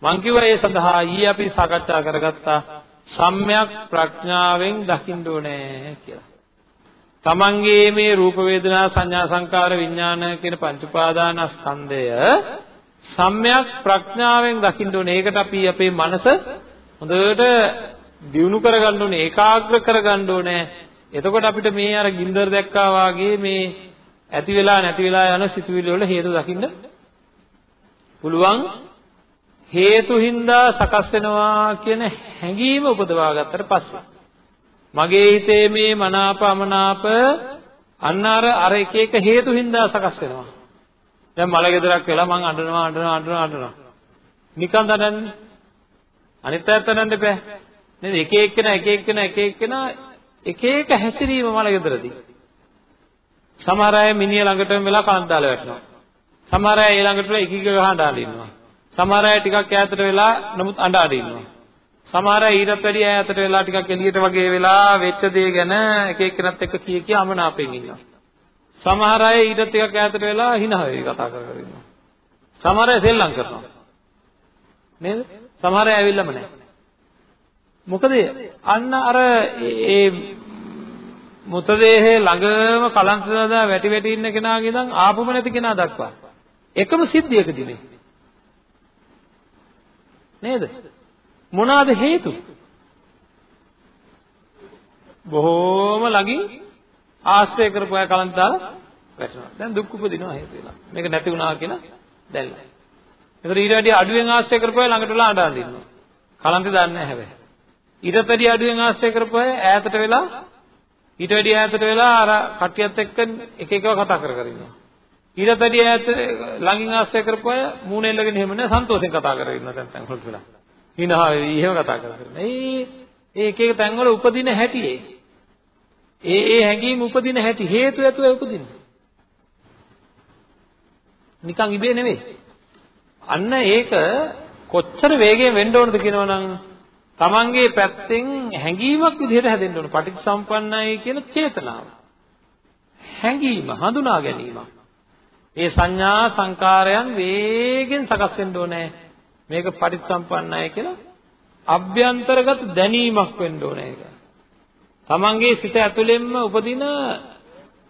මං කිව්වා ඒ සඳහා ඊයේ අපි සාකච්ඡා කරගත්තා සම්‍යක් ප්‍රඥාවෙන් දකින්න ඕනේ කියලා. තමන්ගේ මේ රූප වේදනා සංඥා සංකාර විඥාන කියන පංච උපාදානස්කන්ධය සම්‍යක් ප්‍රඥාවෙන් දකින්න ඕනේ. ඒකට අපි අපේ මනස හොඳට දියුණු කරගන්න ඕනේ, ඒකාග්‍ර කරගන්න ඕනේ. එතකොට අපිට මේ අර ගින්දර දැක්කා වාගේ මේ ඇති වෙලා නැති වෙලා යන සිතුවිලි වල හේතු දකින්න පුළුවන්. හේතු හින්දා සකස් වෙනවා කියන හැඟීම උපදවා ගත්තට පස්සේ. මගේ හිතේ මේ මනාප අමනාප අන්න අර අර එක එක හේතු හින්දා සකස් වෙනවා. දැන් මල ගෙදරක් වෙලා මං අඬනවා අඬනවා අඬනවා අඬනවා. නිකන් දඩන්නේ අනිත් පැත්ත නන්න බෑ නේද? එක එක්කෙනා එක එක්කෙනා එක එක්කෙනා එක එක හැසිරීම මල ගෙදරදී සමහර අය මිනිහ ළඟටම වෙලා කනක් දාලා වැටෙනවා සමහර අය ඊළඟට එක එක ගහ අඬ ඉන්නවා සමහර අය ටිකක් ඈතට වෙලා නමුත් අඬ අඬ ඉන්නවා සමහර අය ඊටත් වැඩි ඈතට වෙලා ටිකක් එළියට වගේ වෙලා වෙච්ච දේ ගැන එක එක්කෙනත් එක්ක කී කිය අමනාපෙන් ඉන්නවා සමහර අය ඊට ටිකක් ඈතට වෙලා hina වෙවි කතා කර කර ඉන්නවා. සමහර අය සෙල්ලම් කරනවා. නේද? සමහර අය ඇවිල්ලාම නැහැ. මොකද අන්න අර ඒ මුතදේහේ ළඟම කලන්ත දාලා වැටි වැටි ඉන්න කෙනාගේ ඉඳන් ආපුම නැති කෙනා දක්වා එකම සිද්ධියකදී නේ නේද මොනවාද හේතු බොහෝම ළඟින් ආශ්‍රය කරපු අය කලන්ත දාලා වැටෙනවා. දැන් දුක් උපදිනවා හේතු වෙලා. මේක නැති වුණා කියලා දැල්ලා. ඒතර ඊට වැඩි අඩුවෙන් ආශ්‍රය කරපු අය ළඟට වෙලා අඬන ඉන්නවා. කලන්තේ දන්නේ නැහැ හැබැයි. ඊටත් වැඩි අඩුවෙන් ආශ්‍රය කරපු අය ඈතට වෙලා ඊට වැඩි ඈතට වෙලා අර කට්ටියත් එක්ක එක එකව කතා කර කර ඉන්නවා. ඊටත් වැඩි ඈත ළඟින් ආශ්‍රය කරපු අය මූණ එල්ලගෙන එහෙම නෑ සන්තෝෂෙන් කතා කරගෙන ඉන්නවා දැන් තැන් වලට වෙලා. හිනා වෙවි එහෙම කතා කර කර. ඒ ඒ එක එක තැන් වල උපදින හැටි ඒ. ඒ ඒ හැඟීම් උපදින හැටි හේතු ඇතුව උපදින්නේ. නිකන් ඉබේ නෙවෙයි. අන්න ඒක කොච්චර වේගයෙන් වෙන්න ඕනද කියනවනම් තමන්ගේ පැත්තෙන් හැඟීමක් විදිහට හැදෙන්න ඕන. පටිච්චසම්පන්නයි කියන චේතනාව. හැඟීම හඳුනා ගැනීම. ඒ සංඥා සංකාරයන් වේගෙන් සකස් වෙන්න ඕනේ. මේක පටිච්චසම්පන්නයි කියලා අභ්‍යන්තරගත දැනීමක් වෙන්න ඕනේ ඒක. තමන්ගේ සිත ඇතුළෙන්ම උපදින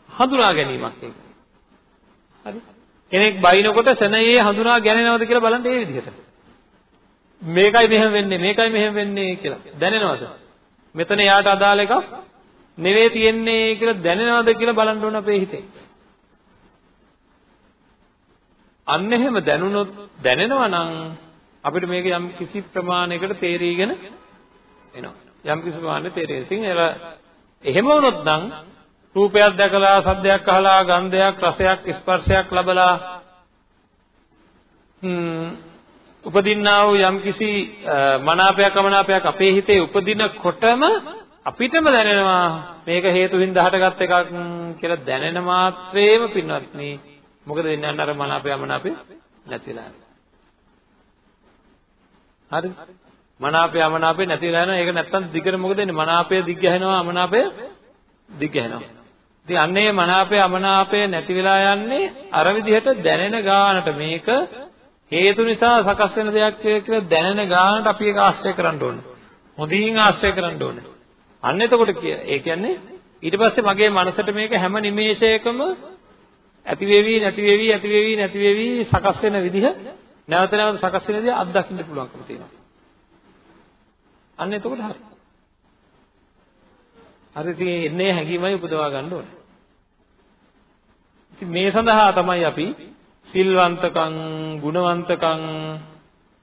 හඳුනා ගැනීමක් ඒක. හරි. කෙනෙක් බයිනකොට සෙනෙයේ හඳුනා ගැනීමවද කියලා බලන්න ඒ විදිහට. මේකයි මෙහෙම වෙන්නේ මේකයි මෙහෙම වෙන්නේ කියලා දැනෙනවද? මෙතන යාට අදාළ එකක් නෙවෙයි තියෙන්නේ කියලා දැනෙනවද කියලා බලන්න ඕන අපේ හිතේ. අන්න එහෙම දැනුනොත් දැනෙනවා නම් අපිට මේක යම් කිසි ප්‍රමාණයකට තේරීගෙන එනවා. යම් කිසි ප්‍රමාණයකට තේරෙයි. ඉතින් එහෙම වුණොත් නම් රූපයක් දැකලා සද්දයක් අහලා ගන්ධයක් රසයක් ස්පර්ශයක් ලබලා උපදින්නා වූ යම්කිසි මනාපයක් අමනාපයක් අපේ හිතේ උපදිනකොටම අපිටම දැනෙනවා. මේක හේතු හින්දා හටගත් එකක් කියලා දැනෙන මාත්‍රේම පින්වත්නි. මොකද වෙන්නේ? අන්න අර මනාපය අමනාපය නැතිලා හරි මනාපය අමනාපය නැතිලා යනවා. ඒක නැත්තම් දිගට මොකද වෙන්නේ? මනාපය දිග ගැහෙනවා අමනාපය දිග ගැහෙනවා. ඉතින් අන්නේ මනාපය අමනාපය නැති වෙලා යන්නේ අර විදිහට දැනෙන ගානට. මේක හේතු නිසා සකස් වෙන දෙයක් කියලා දැනෙන ගානට අපි ඒක ආශ්‍රය කරන්න ඕනේ. හොඳින් ආශ්‍රය කරන්න ඕනේ. අන්න එතකොට ඒ කියන්නේ ඊට පස්සේ මගේ මනසට මේක හැම නිමේෂයකම ඇති වෙවි නැති වෙවි ඇති වෙවි නැති වෙවි සකස් වෙන විදිහ නැවත නැවත සකස් වෙන විදිහ අත්දකින්න පුළුවන්කම තියෙනවා. අන්න එතකොට හරි. හරි ඉතින් එන්නේ හැඟීමයි උපදවා ගන්න ඕනේ. ඉතින් මේ සඳහා තමයි අපි සිල්වන්තකම්, ගුණවන්තකම්,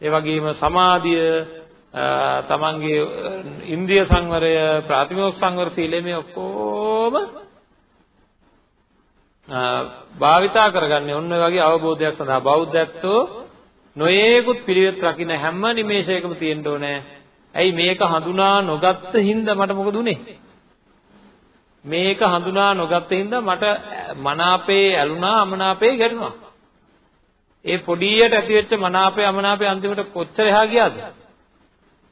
ඒ වගේම සමාධිය, තමන්ගේ ඉන්ද්‍රිය සංවරය, ප්‍රාතිමෝක්ෂ සංවර සීලය මේ ඔක්කොම භාවිතා කරගන්නේ ඔන්න ඔය වගේ අවබෝධයක් සඳහා බෞද්ධත්වෝ නොයේකුත් පිළිවෙත් රකින්න හැම නිමේෂයකම තියෙන්න ඕනේ. ඇයි මේක හඳුනා නොගත්ත හින්දා මට මොකද උනේ? මේක හඳුනා නොගත්ත හින්දා මට මනාපේ ඇලුනා අමනාපේ ගැටුණා. ඒ පොඩියට ඇතිවෙච්ච මනාපේ අමනාපේ අන්තිමට කොච්චර එහා ගියාද?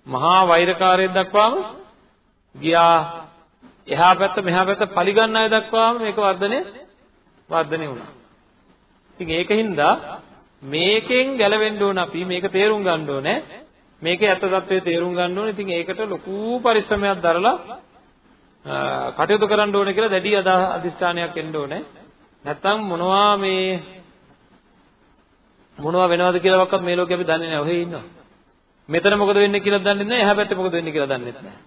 මහා වෛරකාරයෙක් දක්වාම ගියා. එහා පැත්ත මෙහා පැත්ත පරිගන්න අය දක්වාම මේක වර්ධනය වර්ධනය වුණා. ඉතින් ඒකින්ද මේකෙන් ගැලවෙන්න ඕන අපි මේක තේරුම් ගන්න ඕනේ. මේකේ ඇත්ත తත්වයේ තේරුම් ගන්න ඕනේ. ඉතින් ඒකට ලොකු පරිශ්‍රමයක් දරලා කටයුතු කරන්න ඕනේ කියලා දැඩි අදිස්ථානයක් එන්න ඕනේ. නැත්තම් මොනවා මේ මොනවා වෙනවද කියලාවත් මේ ලෝකේ අපි දන්නේ නැහැ. ඔහේ ඉන්නවා. මෙතන මොකද වෙන්නේ කියලා දන්නේ නැහැ. එහා පැත්තේ මොකද වෙන්නේ කියලා දන්නේ නැහැ.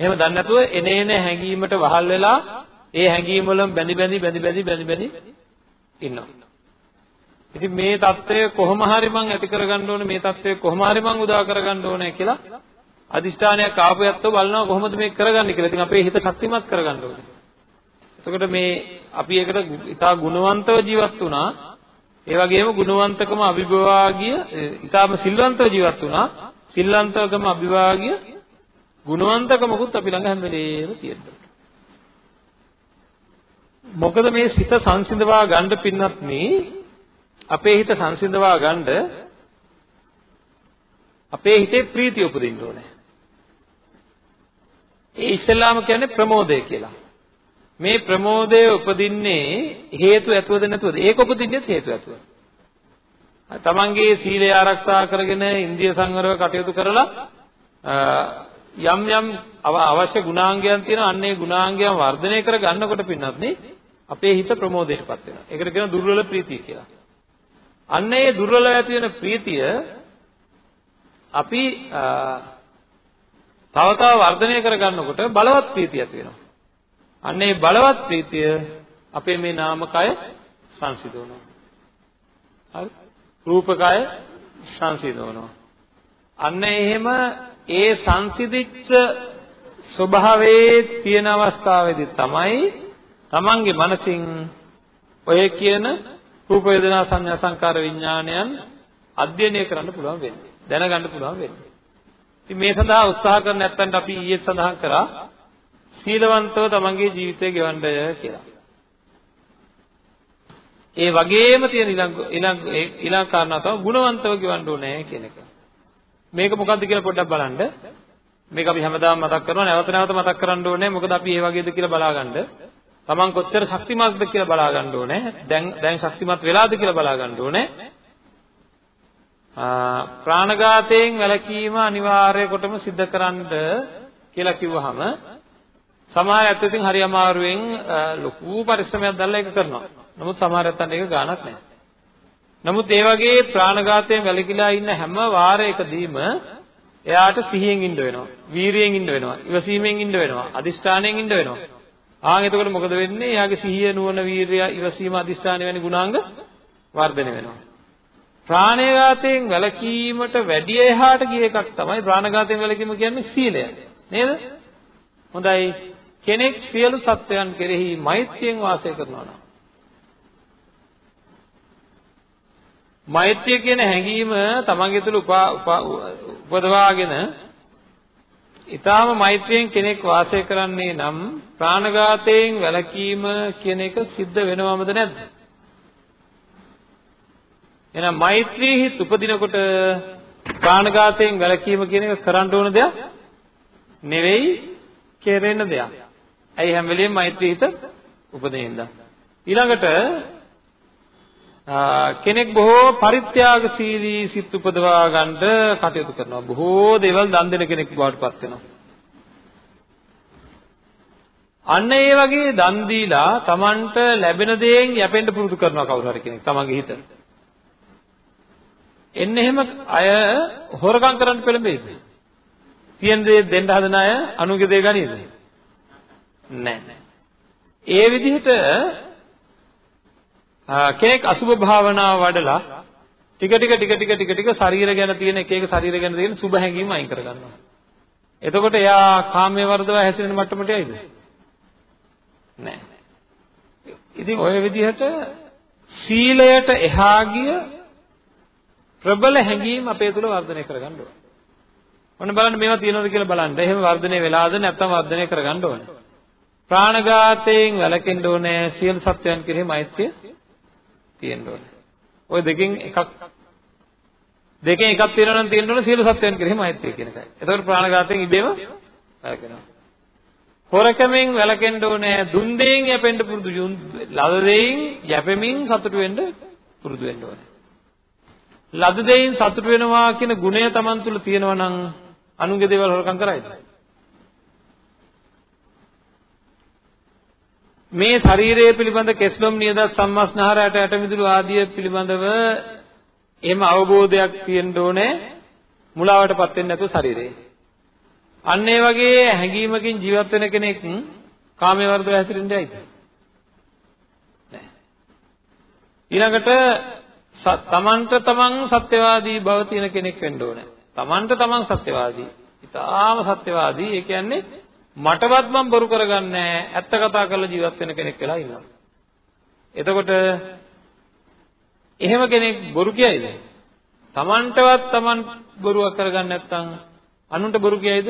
එහෙම දන්නේ නැතුව එනේන හැඟීමට වහල් වෙලා ඒ හැඟීම් වලම බැඳි බැඳි බැඳි බැඳි බැඳි බැඳි ඉන්නවා. ඉතින් මේ தත්ත්වය කොහොම හරි මං ඇති කරගන්න ඕනේ මේ தත්ත්වය කොහොම හරි මං උදා කරගන්න ඕනේ කියලා අදිෂ්ඨානයක් ආපු යත්තෝ බලනවා කොහොමද මේක කරගන්නේ කියලා. ඉතින් අපේ හිත ශක්තිමත් කරගන්න ඕනේ. එතකොට මේ අපි ඒකට ඉතා ගුණවන්තව ජීවත් වුණා. ඒ වගේම ගුණවන්තකම අභිභවාගිය ඉතාම සිල්වන්තව ජීවත් වුණා. සිල්වන්තකම අභිභවාගිය ගුණවන්තකමකුත් අපි ළඟ හැම වෙලේම තියෙනවා. මොකද මේ සිත සංසිඳවා ගන්න පින්නත් අපේ හිත සංසිඳවා ගන්න අපේ හිතේ ප්‍රීතිය උපදින්න ඕනේ. ඒ ඉස්ලාම කියන්නේ ප්‍රමෝදය කියලා. මේ ප්‍රමෝදය උපදින්නේ හේතු ඇතුවද නැතුවද? ඒක උපදින්නේ හේතු ඇතුව. තමන්ගේ සීලය ආරක්ෂා කරගෙන ඉන්ද්‍රිය සංවරව කටයුතු කරලා යම් යම් අවශ්‍ය ගුණාංගයන් තියෙනවා අන්නේ ගුණාංගයන් වර්ධනය කර ගන්නකොට පින්නත් නේ අපේ හිත ප්‍රමෝදයටපත් වෙනවා. ඒකට කියනවා දුර්වල ප්‍රීතිය කියලා. අන්න ඒ දුර්වල ඇති වෙන ප්‍රීතිය අපි තව තව වර්ධනය කර ගන්නකොට බලවත් ප්‍රීතිය ඇති වෙනවා. අන්න ඒ බලවත් ප්‍රීතිය අපේ මේ නාමකය සංසිඳවනවා. හරි? රූපකය සංසිඳවනවා. අන්න එහෙම ඒ සංසිඳිච්ච ස්වභාවයේ තියෙන අවස්ථාවේදී තමයි තමන්ගේ මනසින් ඔය කියන රූප වේදනා සංඥා සංකාර විඥානයන් අධ්‍යයනය කරන්න පුළුවන් වෙන්නේ. දැනගන්න පුළුවන් වෙන්නේ. ඉතින් මේ සඳහා උත්සාහ කරන නැත්නම් අපි ඊයේ සඳහන් කරා සීලවන්තව තමන්ගේ ජීවිතය ගෙවන්නය කියලා. ඒ වගේම තියෙන ඊළඟ ඊළඟ ඊළඟ කාරණා තමයි ගුණවන්තව ගෙවන්න ඕනේ කියන එක. මේක මොකද්ද කියලා පොඩ්ඩක් බලන්න. මේක අපි හැමදාම මතක් කරනවා නැවත නැවත මතක් කරන්න ඕනේ. මොකද අපි ඒ වගේද කියලා බලාගන්න. Taman කොච්චර ශක්තිමත්ද කියලා බලා ගන්න ඕනේ. දැන් දැන් ශක්තිමත් වෙලාද කියලා බලා ගන්න ඕනේ. ප්‍රාණඝාතයෙන් වැළකීම අනිවාර්ය කොටම සිද්ධ කරන්න කියලා කිව්වහම සමහර ඇත්ත ඉතින් හරි අමාරුවෙන් ලොකු පරිශ්‍රමයක් දැල්ලා ඒක කරනවා. නමුත් සමහර ඇත්තන්ට ඒක ගාණක් නැහැ. නමුත් ඒ වගේ ප්‍රාණඝාතයෙන් වැළකීලා ඉන්න හැම වාරයකදීම එයාට සිහියෙන් ඉන්න වෙනවා. වීරියෙන් ඉන්න වෙනවා. ඉවසීමෙන් ඉන්න වෙනවා. අදිෂ්ඨානයෙන් ඉන්න වෙනවා. ආන් එතකොට මොකද වෙන්නේ? එයාගේ සිහිය නුවණ වීරිය ඉවසීම අදිෂ්ඨාන වැනි ගුණාංග වර්ධනය වෙනවා. ප්‍රාණඝාතයෙන් වැළකීමට වැඩි එහාට ගිය එකක් තමයි ප්‍රාණඝාතයෙන් වැළකීම කියන්නේ සීලය. නේද? හොඳයි. කෙනෙක් සියලු සත්වයන් කෙරෙහි මෛත්‍රියෙන් වාසය කරනවා නම් මෛත්‍රිය කියන හැඟීම තමන්ගේ තුළ උපදවාගෙන ඊටාම මෛත්‍රියෙන් කෙනෙක් වාසය කරන්නේ නම් ප්‍රාණඝාතයෙන් වැළකීම කියන එක සිද්ධ වෙනවමද නැද්ද? එහෙනම් මෛත්‍රී හිත උපදිනකොට ප්‍රාණඝාතයෙන් වැළකීම කියන එක කරන්න ඕන දෙයක් නෙවෙයි කෙරෙන දෙයක්. ඇයි හැම වෙලෙම මෛත්‍රී හිත උපදිනින්ද? ඊළඟට කෙනෙක් බොහෝ පරිත්‍යාගශීලී සිත් උපදවා ගන්න කටයුතු කරනවා. බොහෝ දේවල් දන් දෙන කෙනෙක් බවට පත් වෙනවා. අන්න ඒ වගේ දන් දීලා Tamanට ලැබෙන දේෙන් යැපෙන්න පුරුදු කරනවා කවුරු හරි කෙනෙක් තමන්ගේ හිත. එන්න එහෙම අය හොරකම් කරන්න පෙළඹෙයිද? තියෙන දේ දෙන්න හදන අය අනුගේ දේ ගනීද? නැහැ. ඒ විදිහට කෙනෙක් අසුභ භාවනාව වඩලා ටික ටික ටික ටික ටික ටික ශරීර ගැන තියෙන එක එක ශරීර ගැන තියෙන සුභ හැඟීම් අයින් කර ගන්නවා. එතකොට එයා කාමයේ වර්ධව හැසිරෙන මට්ටමට යයිද? නැහැ. ඉතින් ওই විදිහට සීලයට එහා ගිය ප්‍රබල හැඟීම් අපේ තුල වර්ධනය කරගන්න ඕනේ. ඔන්න බලන්න මේවා තියෙනවද කියලා බලන්න. එහෙම වර්ධනය වෙලාද නැත්නම් වර්ධනය කරගන්න ඕනේ. ප්‍රාණඝාතයෙන් වැළකෙන්න ඕනේ සියලු සත්වයන් කෙරෙහි මෛත්‍රිය තියෙන්න ඕනේ. ওই දෙකෙන් එකක් දෙකෙන් එකක් තියෙනවා නම් තියෙන්න ඕනේ සියලු සත්වයන් කෙරෙහි මෛත්‍රිය කියන එකයි. එතකොට ප්‍රාණඝාතයෙන් ඉබේම වැළකෙනවා. හොරකමෙන් වැළකෙන්න ඕනේ දුන් දෙයින් යැපෙන්න පුරුදු ලද දෙයින් යැපෙමින් සතුටු වෙන්න පුරුදු වෙන්න ඕනේ. ලද දෙයින් සතුටු වෙනවා කියන ගුණය Taman තුල තියෙනවා නම් අනුන්ගේ දේවල් හොරකම් කරයිද? මේ ශරීරය පිළිබඳ කෙස්ලොම් නියදත් සම්මස්නහර ඇට ඇට මිදුළු ආදිය පිළිබඳව එහෙම අවබෝධයක් තියෙන්න ඕනේ මුලාවටපත් වෙන්නේ නැතුව ශරීරේ. අන්න ඒ වගේ හැඟීමකින් ජීවත් වෙන කෙනෙක් කාමයේ වර්ධව හැසිරෙන්නේ ඇයිද? නෑ. ඊළඟට තමන්ට තමන් සත්‍යවාදී බව තියෙන කෙනෙක් වෙන්න ඕනේ. තමන්ට තමන් සත්‍යවාදී. ඊටාම සත්‍යවාදී. ඒ කියන්නේ මටවත් මම බොරු කරගන්නේ ඇත්ත කතා කරලා ජීවත් වෙන කෙනෙක් වෙලා ඉන්නවා. එතකොට එහෙම කෙනෙක් බොරු කියයිද? තමන්ටවත් තමන් බොරුවක් කරගන්න නැත්නම් අනුන්ට බොරු කියයිද?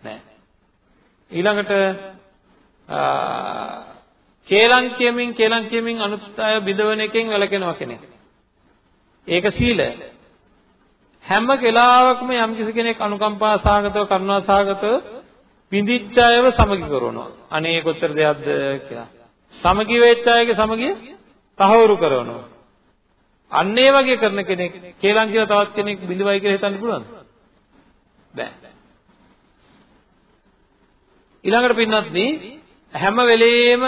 නෑ. ඊළඟට කේලම් කියමින් කේලම් කියමින් අනුත් අය බිඳවන එකෙන් වැළකෙනවා කෙනෙක්. ඒක සීලය. හැම වෙලාවකම යම් කිසි කෙනෙක් අනුකම්පා සාගතව කරුණා සාගතව පිඳිච්ච අයව සමගි කරනවා. අනේ කොතර දෙයක්ද කියලා. සමගි වෙච්ච අයගේ සමගිය තහවුරු කරනවා. අන්න ඒ වගේ කරන කෙනෙක් කේලම් කියලා තවත් කෙනෙක් බිඳවයි කියලා හිතන්න පුළුවන්ද? බෑ. ඊළඟට පින්නත් හැම වෙලේම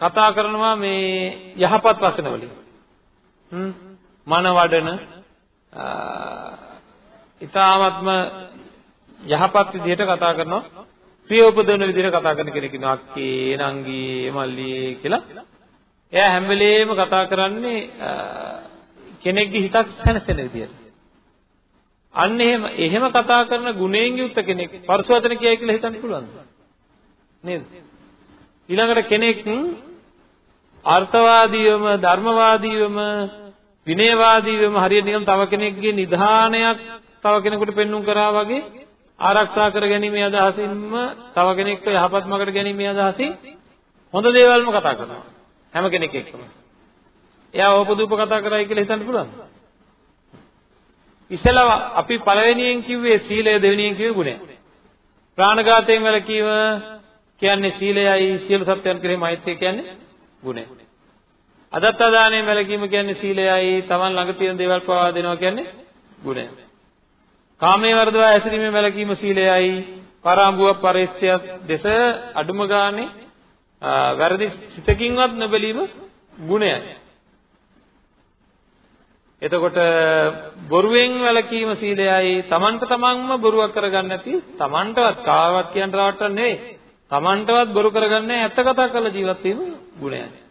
කතා කරනවා මේ යහපත් වචන වලින්. හ්ම් මන වඩන ඊ타ත්ම යහපත් විදිහට කතා කරනවා ප්‍රිය උපදවන විදිහට කතා කරන කෙනෙක් ඉන්නවා අක්කේ නංගී මල්ලි කියලා. එයා හැම වෙලේම කතා කරන්නේ කෙනෙක්ගේ හිතක් සැනසෙන විදිහට. අන්න එහෙම එහෙම කතා කරන ගුණයෙන් යුක්ත කෙනෙක් පරිසවචන කියයි කියලා හිතන්න පුළුවන්ද? නේද? ඊළඟට කෙනෙක් අර්ථවාදීවම ධර්මවාදීවම විනයවාදීවම හරියට නිකන් තව කෙනෙක්ගේ නිධානයක් තව කෙනෙකුට පෙන්눔 කරා වගේ ආරක්ෂා කර ගැනීමේ අදහසින්ම තව කෙනෙක්ව යහපත් මගට ගැනීමේ අදහසින් හොඳ දේවල්ම කතා කරනවා හැම කෙනෙක් එක්කම. එයා ඕපදූප කතා කරයි කියලා හිතන්න පුළුවන්ද? ඉස්සෙල්ලා අපි පළවෙනියෙන් කිව්වේ සීලය දෙවෙනියෙන් කිව්වේ ගුණය. ප්‍රාණඝාතයෙන් වැළකීම කියන්නේ සීලයයි සියලු සත්‍යයන් කෙරෙහි මෛත්‍රිය කියන්නේ ගුණය. අදත්තා දාණයෙන් වැළකීම කියන්නේ සීලයයි Taman ළඟ තියෙන දේවල් පවා දෙනවා කියන්නේ ගුණය. කාමයේ වර්ධවා ඇසිරීමෙන් වැළකීම සීලයයි පරාඹුව පරිච්ඡයක් දෙස අඩුම ගානේ වැරදි සිතකින්වත් නොබැලීම ගුණයයි. එතකොට බොරුවෙන් වැළකීම සීලයයි Tamanට තමන්ම බොරුවක් කරගන්න නැති Tamanටවත් කාවත් කියන්න රවට්ටන්නේ නෙවෙයි Tamanටවත් බොරු කරගන්නේ ඇත්ත කතා කරලා ජීවත් වීම ගුණයයි.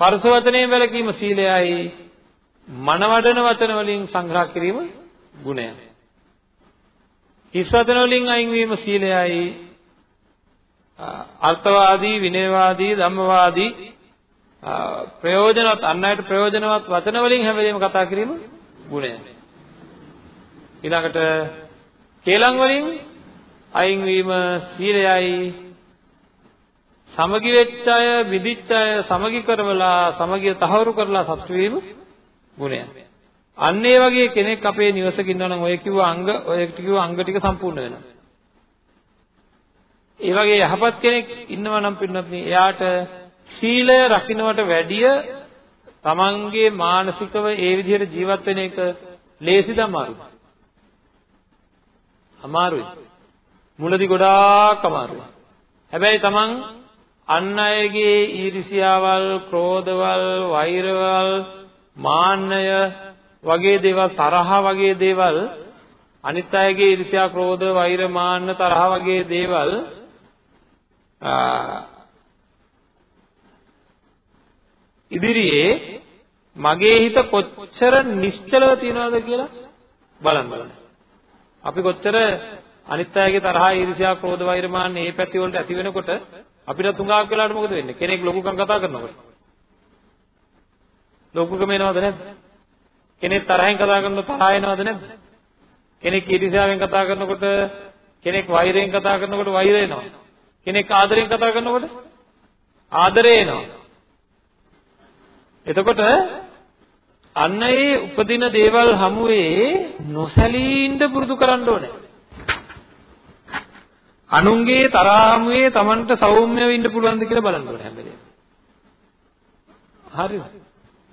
පරස වචනයෙන් වැළකීම සීලයයි මනවඩන වචන වලින් සංග්‍රහ කිරීම ගුණයයි. හිස් වචන වලින් අයින් වීම සීලයයි අර්ථවාදී විනයවාදී ධම්මවාදී ප්‍රයෝජනවත් අන් අයට ප්‍රයෝජනවත් වචන වලින් හැම වෙලේම කතා කිරීම ගුණයයි. ඊළඟට කේලම් වලින් අයින් වීම සීලයයි සමගි වෙච්ච අය විදිච්ච අය සමගි කරවලා සමගිය තහවුරු කරලා සතුටු වීම ගුණයක්. අන්න ඒ වගේ කෙනෙක් අපේ නිවසක ඉන්නවා නම් ඔය කිව්ව අංග ඔය කිව්ව අංග ටික සම්පූර්ණ වෙනවා. ඒ වගේ යහපත් කෙනෙක් ඉන්නවා නම් පින්නත් එයාට සීලය රකින්නට වැඩිය තමන්ගේ මානසිකව ඒ විදිහට ජීවත් වෙන එක ලේසිද අමාරුද? අමාරුයි. මුලදී ගොඩාක් අමාරුයි. හැබැයි Taman අන් අයගේ ඊර්ෂියාවල්, ක්‍රෝධවල්, වෛරවල්, මාන්නය වගේ දේවල් තරහ වගේ දේවල් අනිත් අයගේ ඊර්ෂ්‍යා, ක්‍රෝධ, වෛර, මාන්න, තරහ වගේ දේවල් ඉදිරියේ මගේ හිත කොච්චර නිශ්චලව තියනවද කියලා බලන්න බලන්න. අපි කොච්චර අනිත් අයගේ තරහා ඊර්ෂ්‍යා ක්‍රෝධ වෛර මාන්න මේ පැති වලට ඇති වෙනකොට අපිට තුඟාක් වෙලාට මොකද වෙන්නේ? කෙනෙක් ලොකුකම් කතා කරනකොට. ලොකුකම එනවද නැද්ද? කෙනෙක් තරහෙන් කතා කරනකොට තරහ එනවද නැද්ද? කෙනෙක් ඊර්ෂ්‍යාවෙන් කතා කරනකොට කෙනෙක් වෛරයෙන් කතා කරනකොට වෛරය එනවා. කෙනෙක් ආදරයෙන් කතා කරනකොට ආදරය එනවා. එතකොට අන්න ඒ උපදින දේවල් හමුවේ නොසැලී ඉන්න පුරුදු කරන්න ඕනේ. අනුන්ගේ තරහමුවේ Tamanට සෞම්‍යව ඉන්න පුළුවන්ද කියලා බලන්න ඕනේ හැම වෙලේම. හරිද?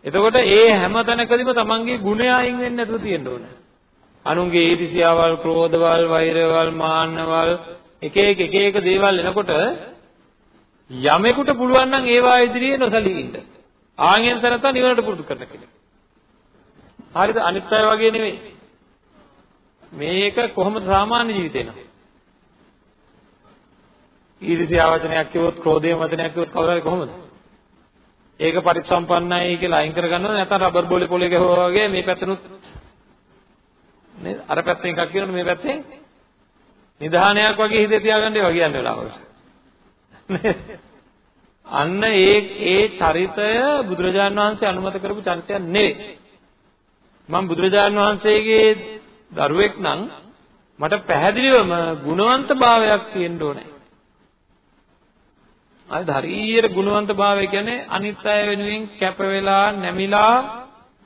එතකොට ඒ හැම තැනකදීම Tamanගේ ගුණය අයින් වෙන්නේ නැතුව තියෙන්න ඕනේ. අනුන්ගේ ඊර්ෂ්‍යාවල්, ක්‍රෝධවල්, වෛරවල්, මාන්නවල් එක එක එක එක දේවල් එනකොට යමෙකුට පුළුවන් නම් ඒවා ඉදිරියේ නොසලී ඉන්න. ආන්ගෙන් තැනත්තා නිවනට පුරුදු කරන කෙනෙක්. හරිද? අනිත් අය වගේ නෙවෙයි. මේක කොහොමද සාමාන්‍ය ජීවිතේ නම්? ඊර්ෂ්‍යා වචනයක් කිව්වොත්, ක්‍රෝධය වචනයක් කිව්වොත් කවුරු හරි කොහොමද? ඒක පරිසම්පන්නයි කියලා අයින් කරගන්නවද නැත්නම් රබර් බෝලේ පොලේ ගහුවා වගේ මේ පැත්තනුත් නේද? අර පැත්තෙන් එකක් කියනකොට මේ පැත්තෙන් නිධානයක් වගේ හිතේ තියාගන්න ඒවා කියන්නේ වෙලාවකට. අන්න ඒ ඒ චරිතය බුදුරජාණන් වහන්සේ අනුමත කරපු චරිතයක් නෙවෙයි. මම බුදුරජාණන් වහන්සේගේ දරුවෙක් නම් මට පැහැදිලිවම ගුණවන්ත භාවයක් තියෙන්න ඕනේ. අද හරියට ගුණවන්ත භාවය කියන්නේ අනිත් අය වෙනුවෙන් කැප වෙලා නැමිලා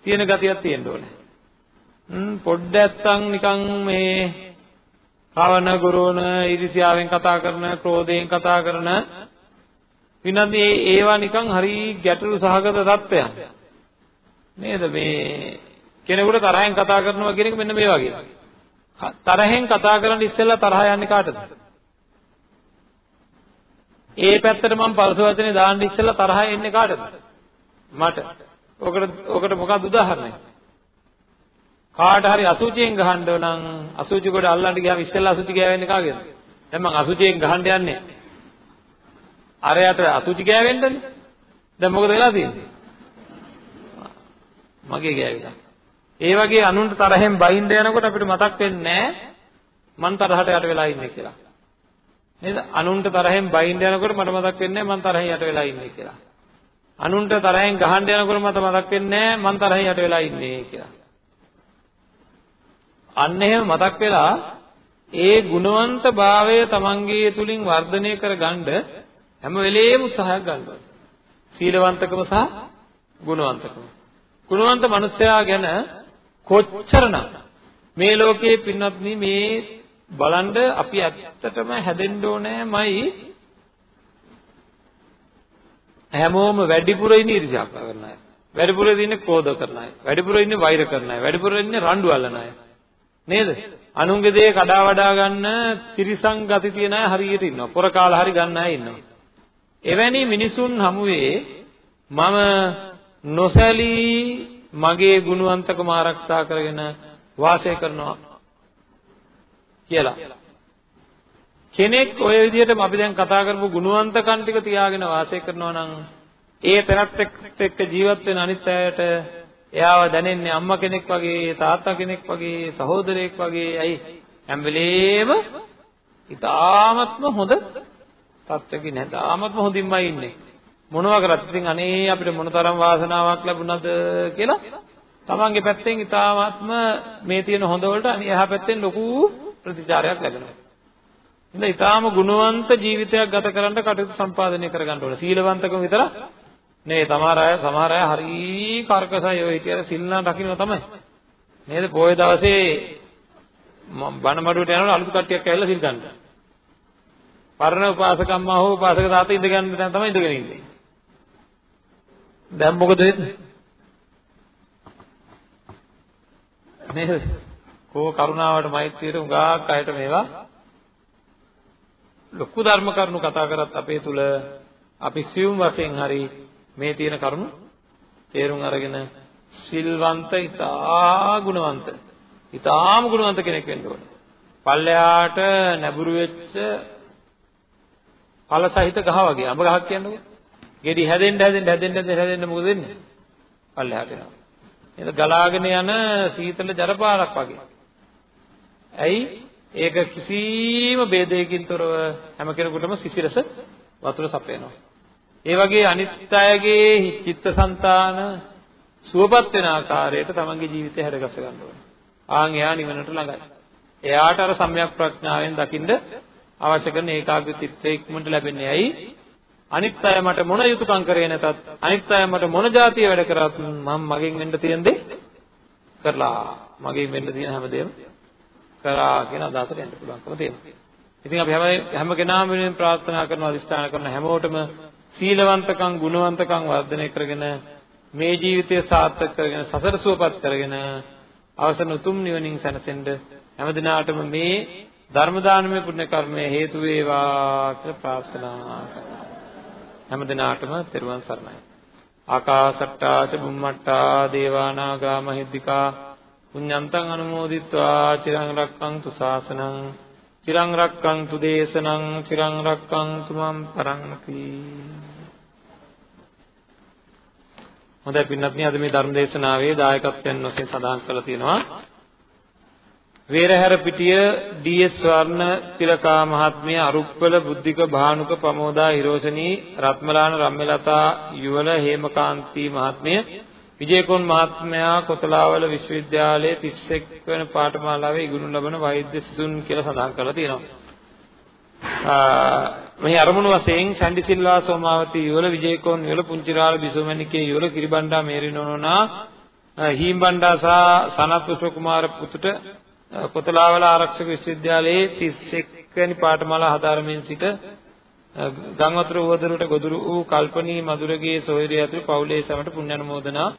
තියෙන ගතියක් තියෙන්න ඕනේ. හ්ම් පොඩ්ඩක් නිකන් මේ කවන ගුරුවන ඉරිසියාවෙන් කතා කරන ක්‍රෝධයෙන් කතා කරන විනන්දි ඒවා නිකන් හරි ගැටලු සහගත தත්වයන් නේද? මේ කෙනෙකුට තරහෙන් කතා කරනවා කියන එක මෙන්න මේ වගේ. තරහෙන් කතා කරන්න ඉස්සෙල්ලා තරහ යන්නේ කාටද? ඒ පැත්තට මම පරස වචනේ දාන්න ඉස්සෙල්ලා තරහ එන්නේ කාටද මට ඔකට ඔකට මොකක්ද උදාහරණය කාට හරි අසුචියෙන් ගහන්න නම් අසුචි කොට අල්ලන්න ගියාම ඉස්සෙල්ලා අසුචි ගෑවෙන්නේ කාගේද? දැන් මං අසුචියෙන් ගහන්න යන්නේ. අරයට අසුචි ගෑවෙන්නනේ. දැන් මොකද වෙලා තියෙන්නේ? මගේ ගෑවිලා. ඒ වගේ අනුන්ට තරහෙන් බයින්ද යනකොට අපිට මතක් වෙන්නේ මං තරහට යට වෙලා ඉන්නේ කියලා. නේද? අනුන්ට තරහෙන් බයින්ද යනකොට මට මතක් වෙන්නේ මං තරහෙන් යට වෙලා ඉන්නේ කියලා. අනුන්ට තරහෙන් ගහන්න යනකොට මට මතක් වෙන්නේ මං තරහෙන් යට වෙලා ඉන්නේ කියලා. අන්න එහෙම මතක් වෙලා ඒ ගුණවන්ත භාවය තමන්ගේ තුලින් වර්ධනය කරගන්න හැම වෙලේම උත්සාහයක් ගන්නවා. සීලවන්තකම සහ ගුණවන්තකම. ගුණවන්ත මනුස්සයා ගැන කොච්චරනම් මේ ලෝකයේ පින්වත්නි මේ බලන්න අපි ඇත්තටම හැදෙන්න ඕනෑමයි හැමෝම වැඩිපුර ඉන්නේ ඉරිසියා කරන අය. වැඩිපුර ඉන්නේ ක්‍රෝධ කරන අය. වැඩිපුර ඉන්නේ වෛර කරන අය. වැඩිපුර ඉන්නේ රණ්ඩු අල්ලන අය. නේද? අනුන්ගේ දේ කඩා වඩා ගන්න තිරිසං ගති තියන අය හරියට ඉන්නවා. පොර කාලා හරි ගන්න අය ඉන්නවා. එවැනි මිනිසුන් හමුවේ මම නොසැලී මගේ ගුණවන්තකම ආරක්ෂා කරගෙන වාසය කරනවා කියලා. කෙනෙක් ওই විදිහටම අපි දැන් කතා කරපු ගුණවන්තකම් ටික තියාගෙන වාසය කරනවා නම් ඒ තැනත් එක්ක ජීවත් වෙන අනිත් අයට එයාව දැනෙන්නේ අම්මා කෙනෙක් වගේ තාත්තා කෙනෙක් වගේ සහෝදරයෙක් වගේ. ඇයි? හැම වෙලේම ඉතාමත්ම හොඳ තත්ත්වකින් හැදාමත්ම හොඳින්මයි ඉන්නේ. මොනවා කරත් ඉතින් අනේ අපිට මොනතරම් වාසනාවක් ලැබුණද කියලා තමන්ගේ පැත්තෙන් ඉතාමත්ම මේ තියෙන හොඳ වලට අනිත් එහා පැත්තෙන් ලොකු ප්‍රතිචාරයක් ලැබෙනවා ඉතින් ඉතාම ගුණවන්ත ජීවිතයක් ගත කරන්න කටයුතු සම්පාදනය කරගන්න ඕන සීලවන්තකම විතරක් නේ සමහර අය සමහර අය හරි කර්කසයි ඔය හිටියර සිල්නා දකින්න තමයි. නේද? පොයේ දවසේ බණ මඩුවට යනකොට අලුත් කට්ටියක් ඇවිල්ලා සිල් ගන්න. පරණ උපාසකම්මා හෝ උපාසක තාත්තා ඉඳ ගන්න තැන තමයි ඉඳගෙන ඉන්නේ. දැන් මොකද වෙන්නේ? නේද? කෝ කරුණාවට මෛත්‍රියට උගාක් අයට මේවා ලොකු ධර්ම කරුණු කතා කරත් අපේ තුල අපි සියුම් වශයෙන් හරි මේ තියෙන කරුණු තේරුම් අරගෙන සිල්වන්ත ඉතා ගුණවන්ත ඉතාම ගුණවන්ත කෙනෙක් වෙන්න ඕනේ. පල්ලෙහාට නැඹුරු වෙච්ච ඵල සහිත ගහ වගේ අඹ ගහක් කියන්නකෝ. ගෙඩි හැදෙන්න හැදෙන්න හැදෙන්න හැදෙන්න මොකද වෙන්නේ? පල්ලෙහාට යනවා. ඒක ගලාගෙන යන සීතල ජරපාරක් වගේ. ඇයි? ඒක කිසිම ભેදයකින් තොරව හැම කෙනෙකුටම සිසිලස වතුර සපයනවා. ඒ වගේ අනිත් අයගේ චිත්තසංතාන සුවපත් වෙන ආකාරයට තමන්ගේ ජීවිතය හැඩගස්ස ගන්න ඕනේ. ආන් එයා නිවනට ළඟයි. එයාට අර සම්‍යක් ප්‍රඥාවෙන් දකින්න අවශ්‍ය කරන ඒකාග්‍ර චිත්තය ඉක්මනට ලැබෙන්නේ ඇයි? අනිත් අය මට මොන යුතුයකම් කරේ නැතත් අනිත් අය මට මොන જાතිය වැඩ කරත් මම මගෙන් වෙන්න තියෙන දේ කරලා මගෙන් වෙන්න තියෙන හැමදේම කරා කියන අදහසට යන්න පුළුවන්කම තියෙනවා. ඉතින් අපි හැම හැම කෙනාම වෙනුවෙන් ප්‍රාර්ථනා කරනවා අදිස්ථාන කරන හැමෝටම සීලවන්තකම් ගුණවන්තකම් වර්ධනය කරගෙන මේ ජීවිතය සාර්ථක කරගෙන සසර සුවපත් කරගෙන අවසන් උතුම් නිවනින් සැනසෙන්න හැමදිනාටම මේ ධර්ම දානමය පුණ්‍ය කර්මය හේතු වේවා කියලා ප්‍රාර්ථනා කරනවා. හැමදිනාටම තෙරුවන් සරණයි. ආකාසට්ටා ච බුම්මට්ටා දේවානාගා මහිද්దికා පුඤ්ඤන්තං අනුමෝදිත්වා චිරං රක්ඛන්තු ශාසනං චිරං රක්ඛන්තු දේශනං චිරං රක්ඛන්තු මම් පරන්ති හොඳයි පින්වත්නි අද මේ ධර්ම දේශනාවේ දායකත්වයෙන් වශයෙන් සඳහන් කරලා තියෙනවා වේරහැර පිටිය ඩී.එස්. ස්වර්ණ තිලකා මහත්මිය අරුප්පල බුද්ධික භානුක ප්‍රමෝදා හිරෝෂණී රත්මලාන රම්මලතා යුවල හේමකාන්ති මහත්මිය විජේකොන් මහත්මයා කොතලාවල විශ්වවිද්‍යාලයේ 31 වෙනි පාඨමාලාවේ ඉගෙනු ලබන වෛද්‍ය සිසුන් කියලා සඳහන් කරලා තියෙනවා. මෙහි අරමුණු වශයෙන් සැන්ඩි සිල්වා සෝමාවති යුවල විජේකොන් යුවල පුංචිරාල බිසෝමණිකේ යුවල කිරිබණ්ඩා මේරිනෝනා හීම්බණ්ඩා සහ සනත් පුෂ්ප කුමාර පුතුට කොතලාවල ආරක්ෂක විශ්වවිද්‍යාලයේ 31 වැනි පාඨමාලා හදාරමින් සිට ගංවතුර උවදුරට ගොදුරු වූ කල්පනී මధుරගේ සොයුරිය ඇතුළු පවුලේ සමට පුණ්‍යානුමෝදනා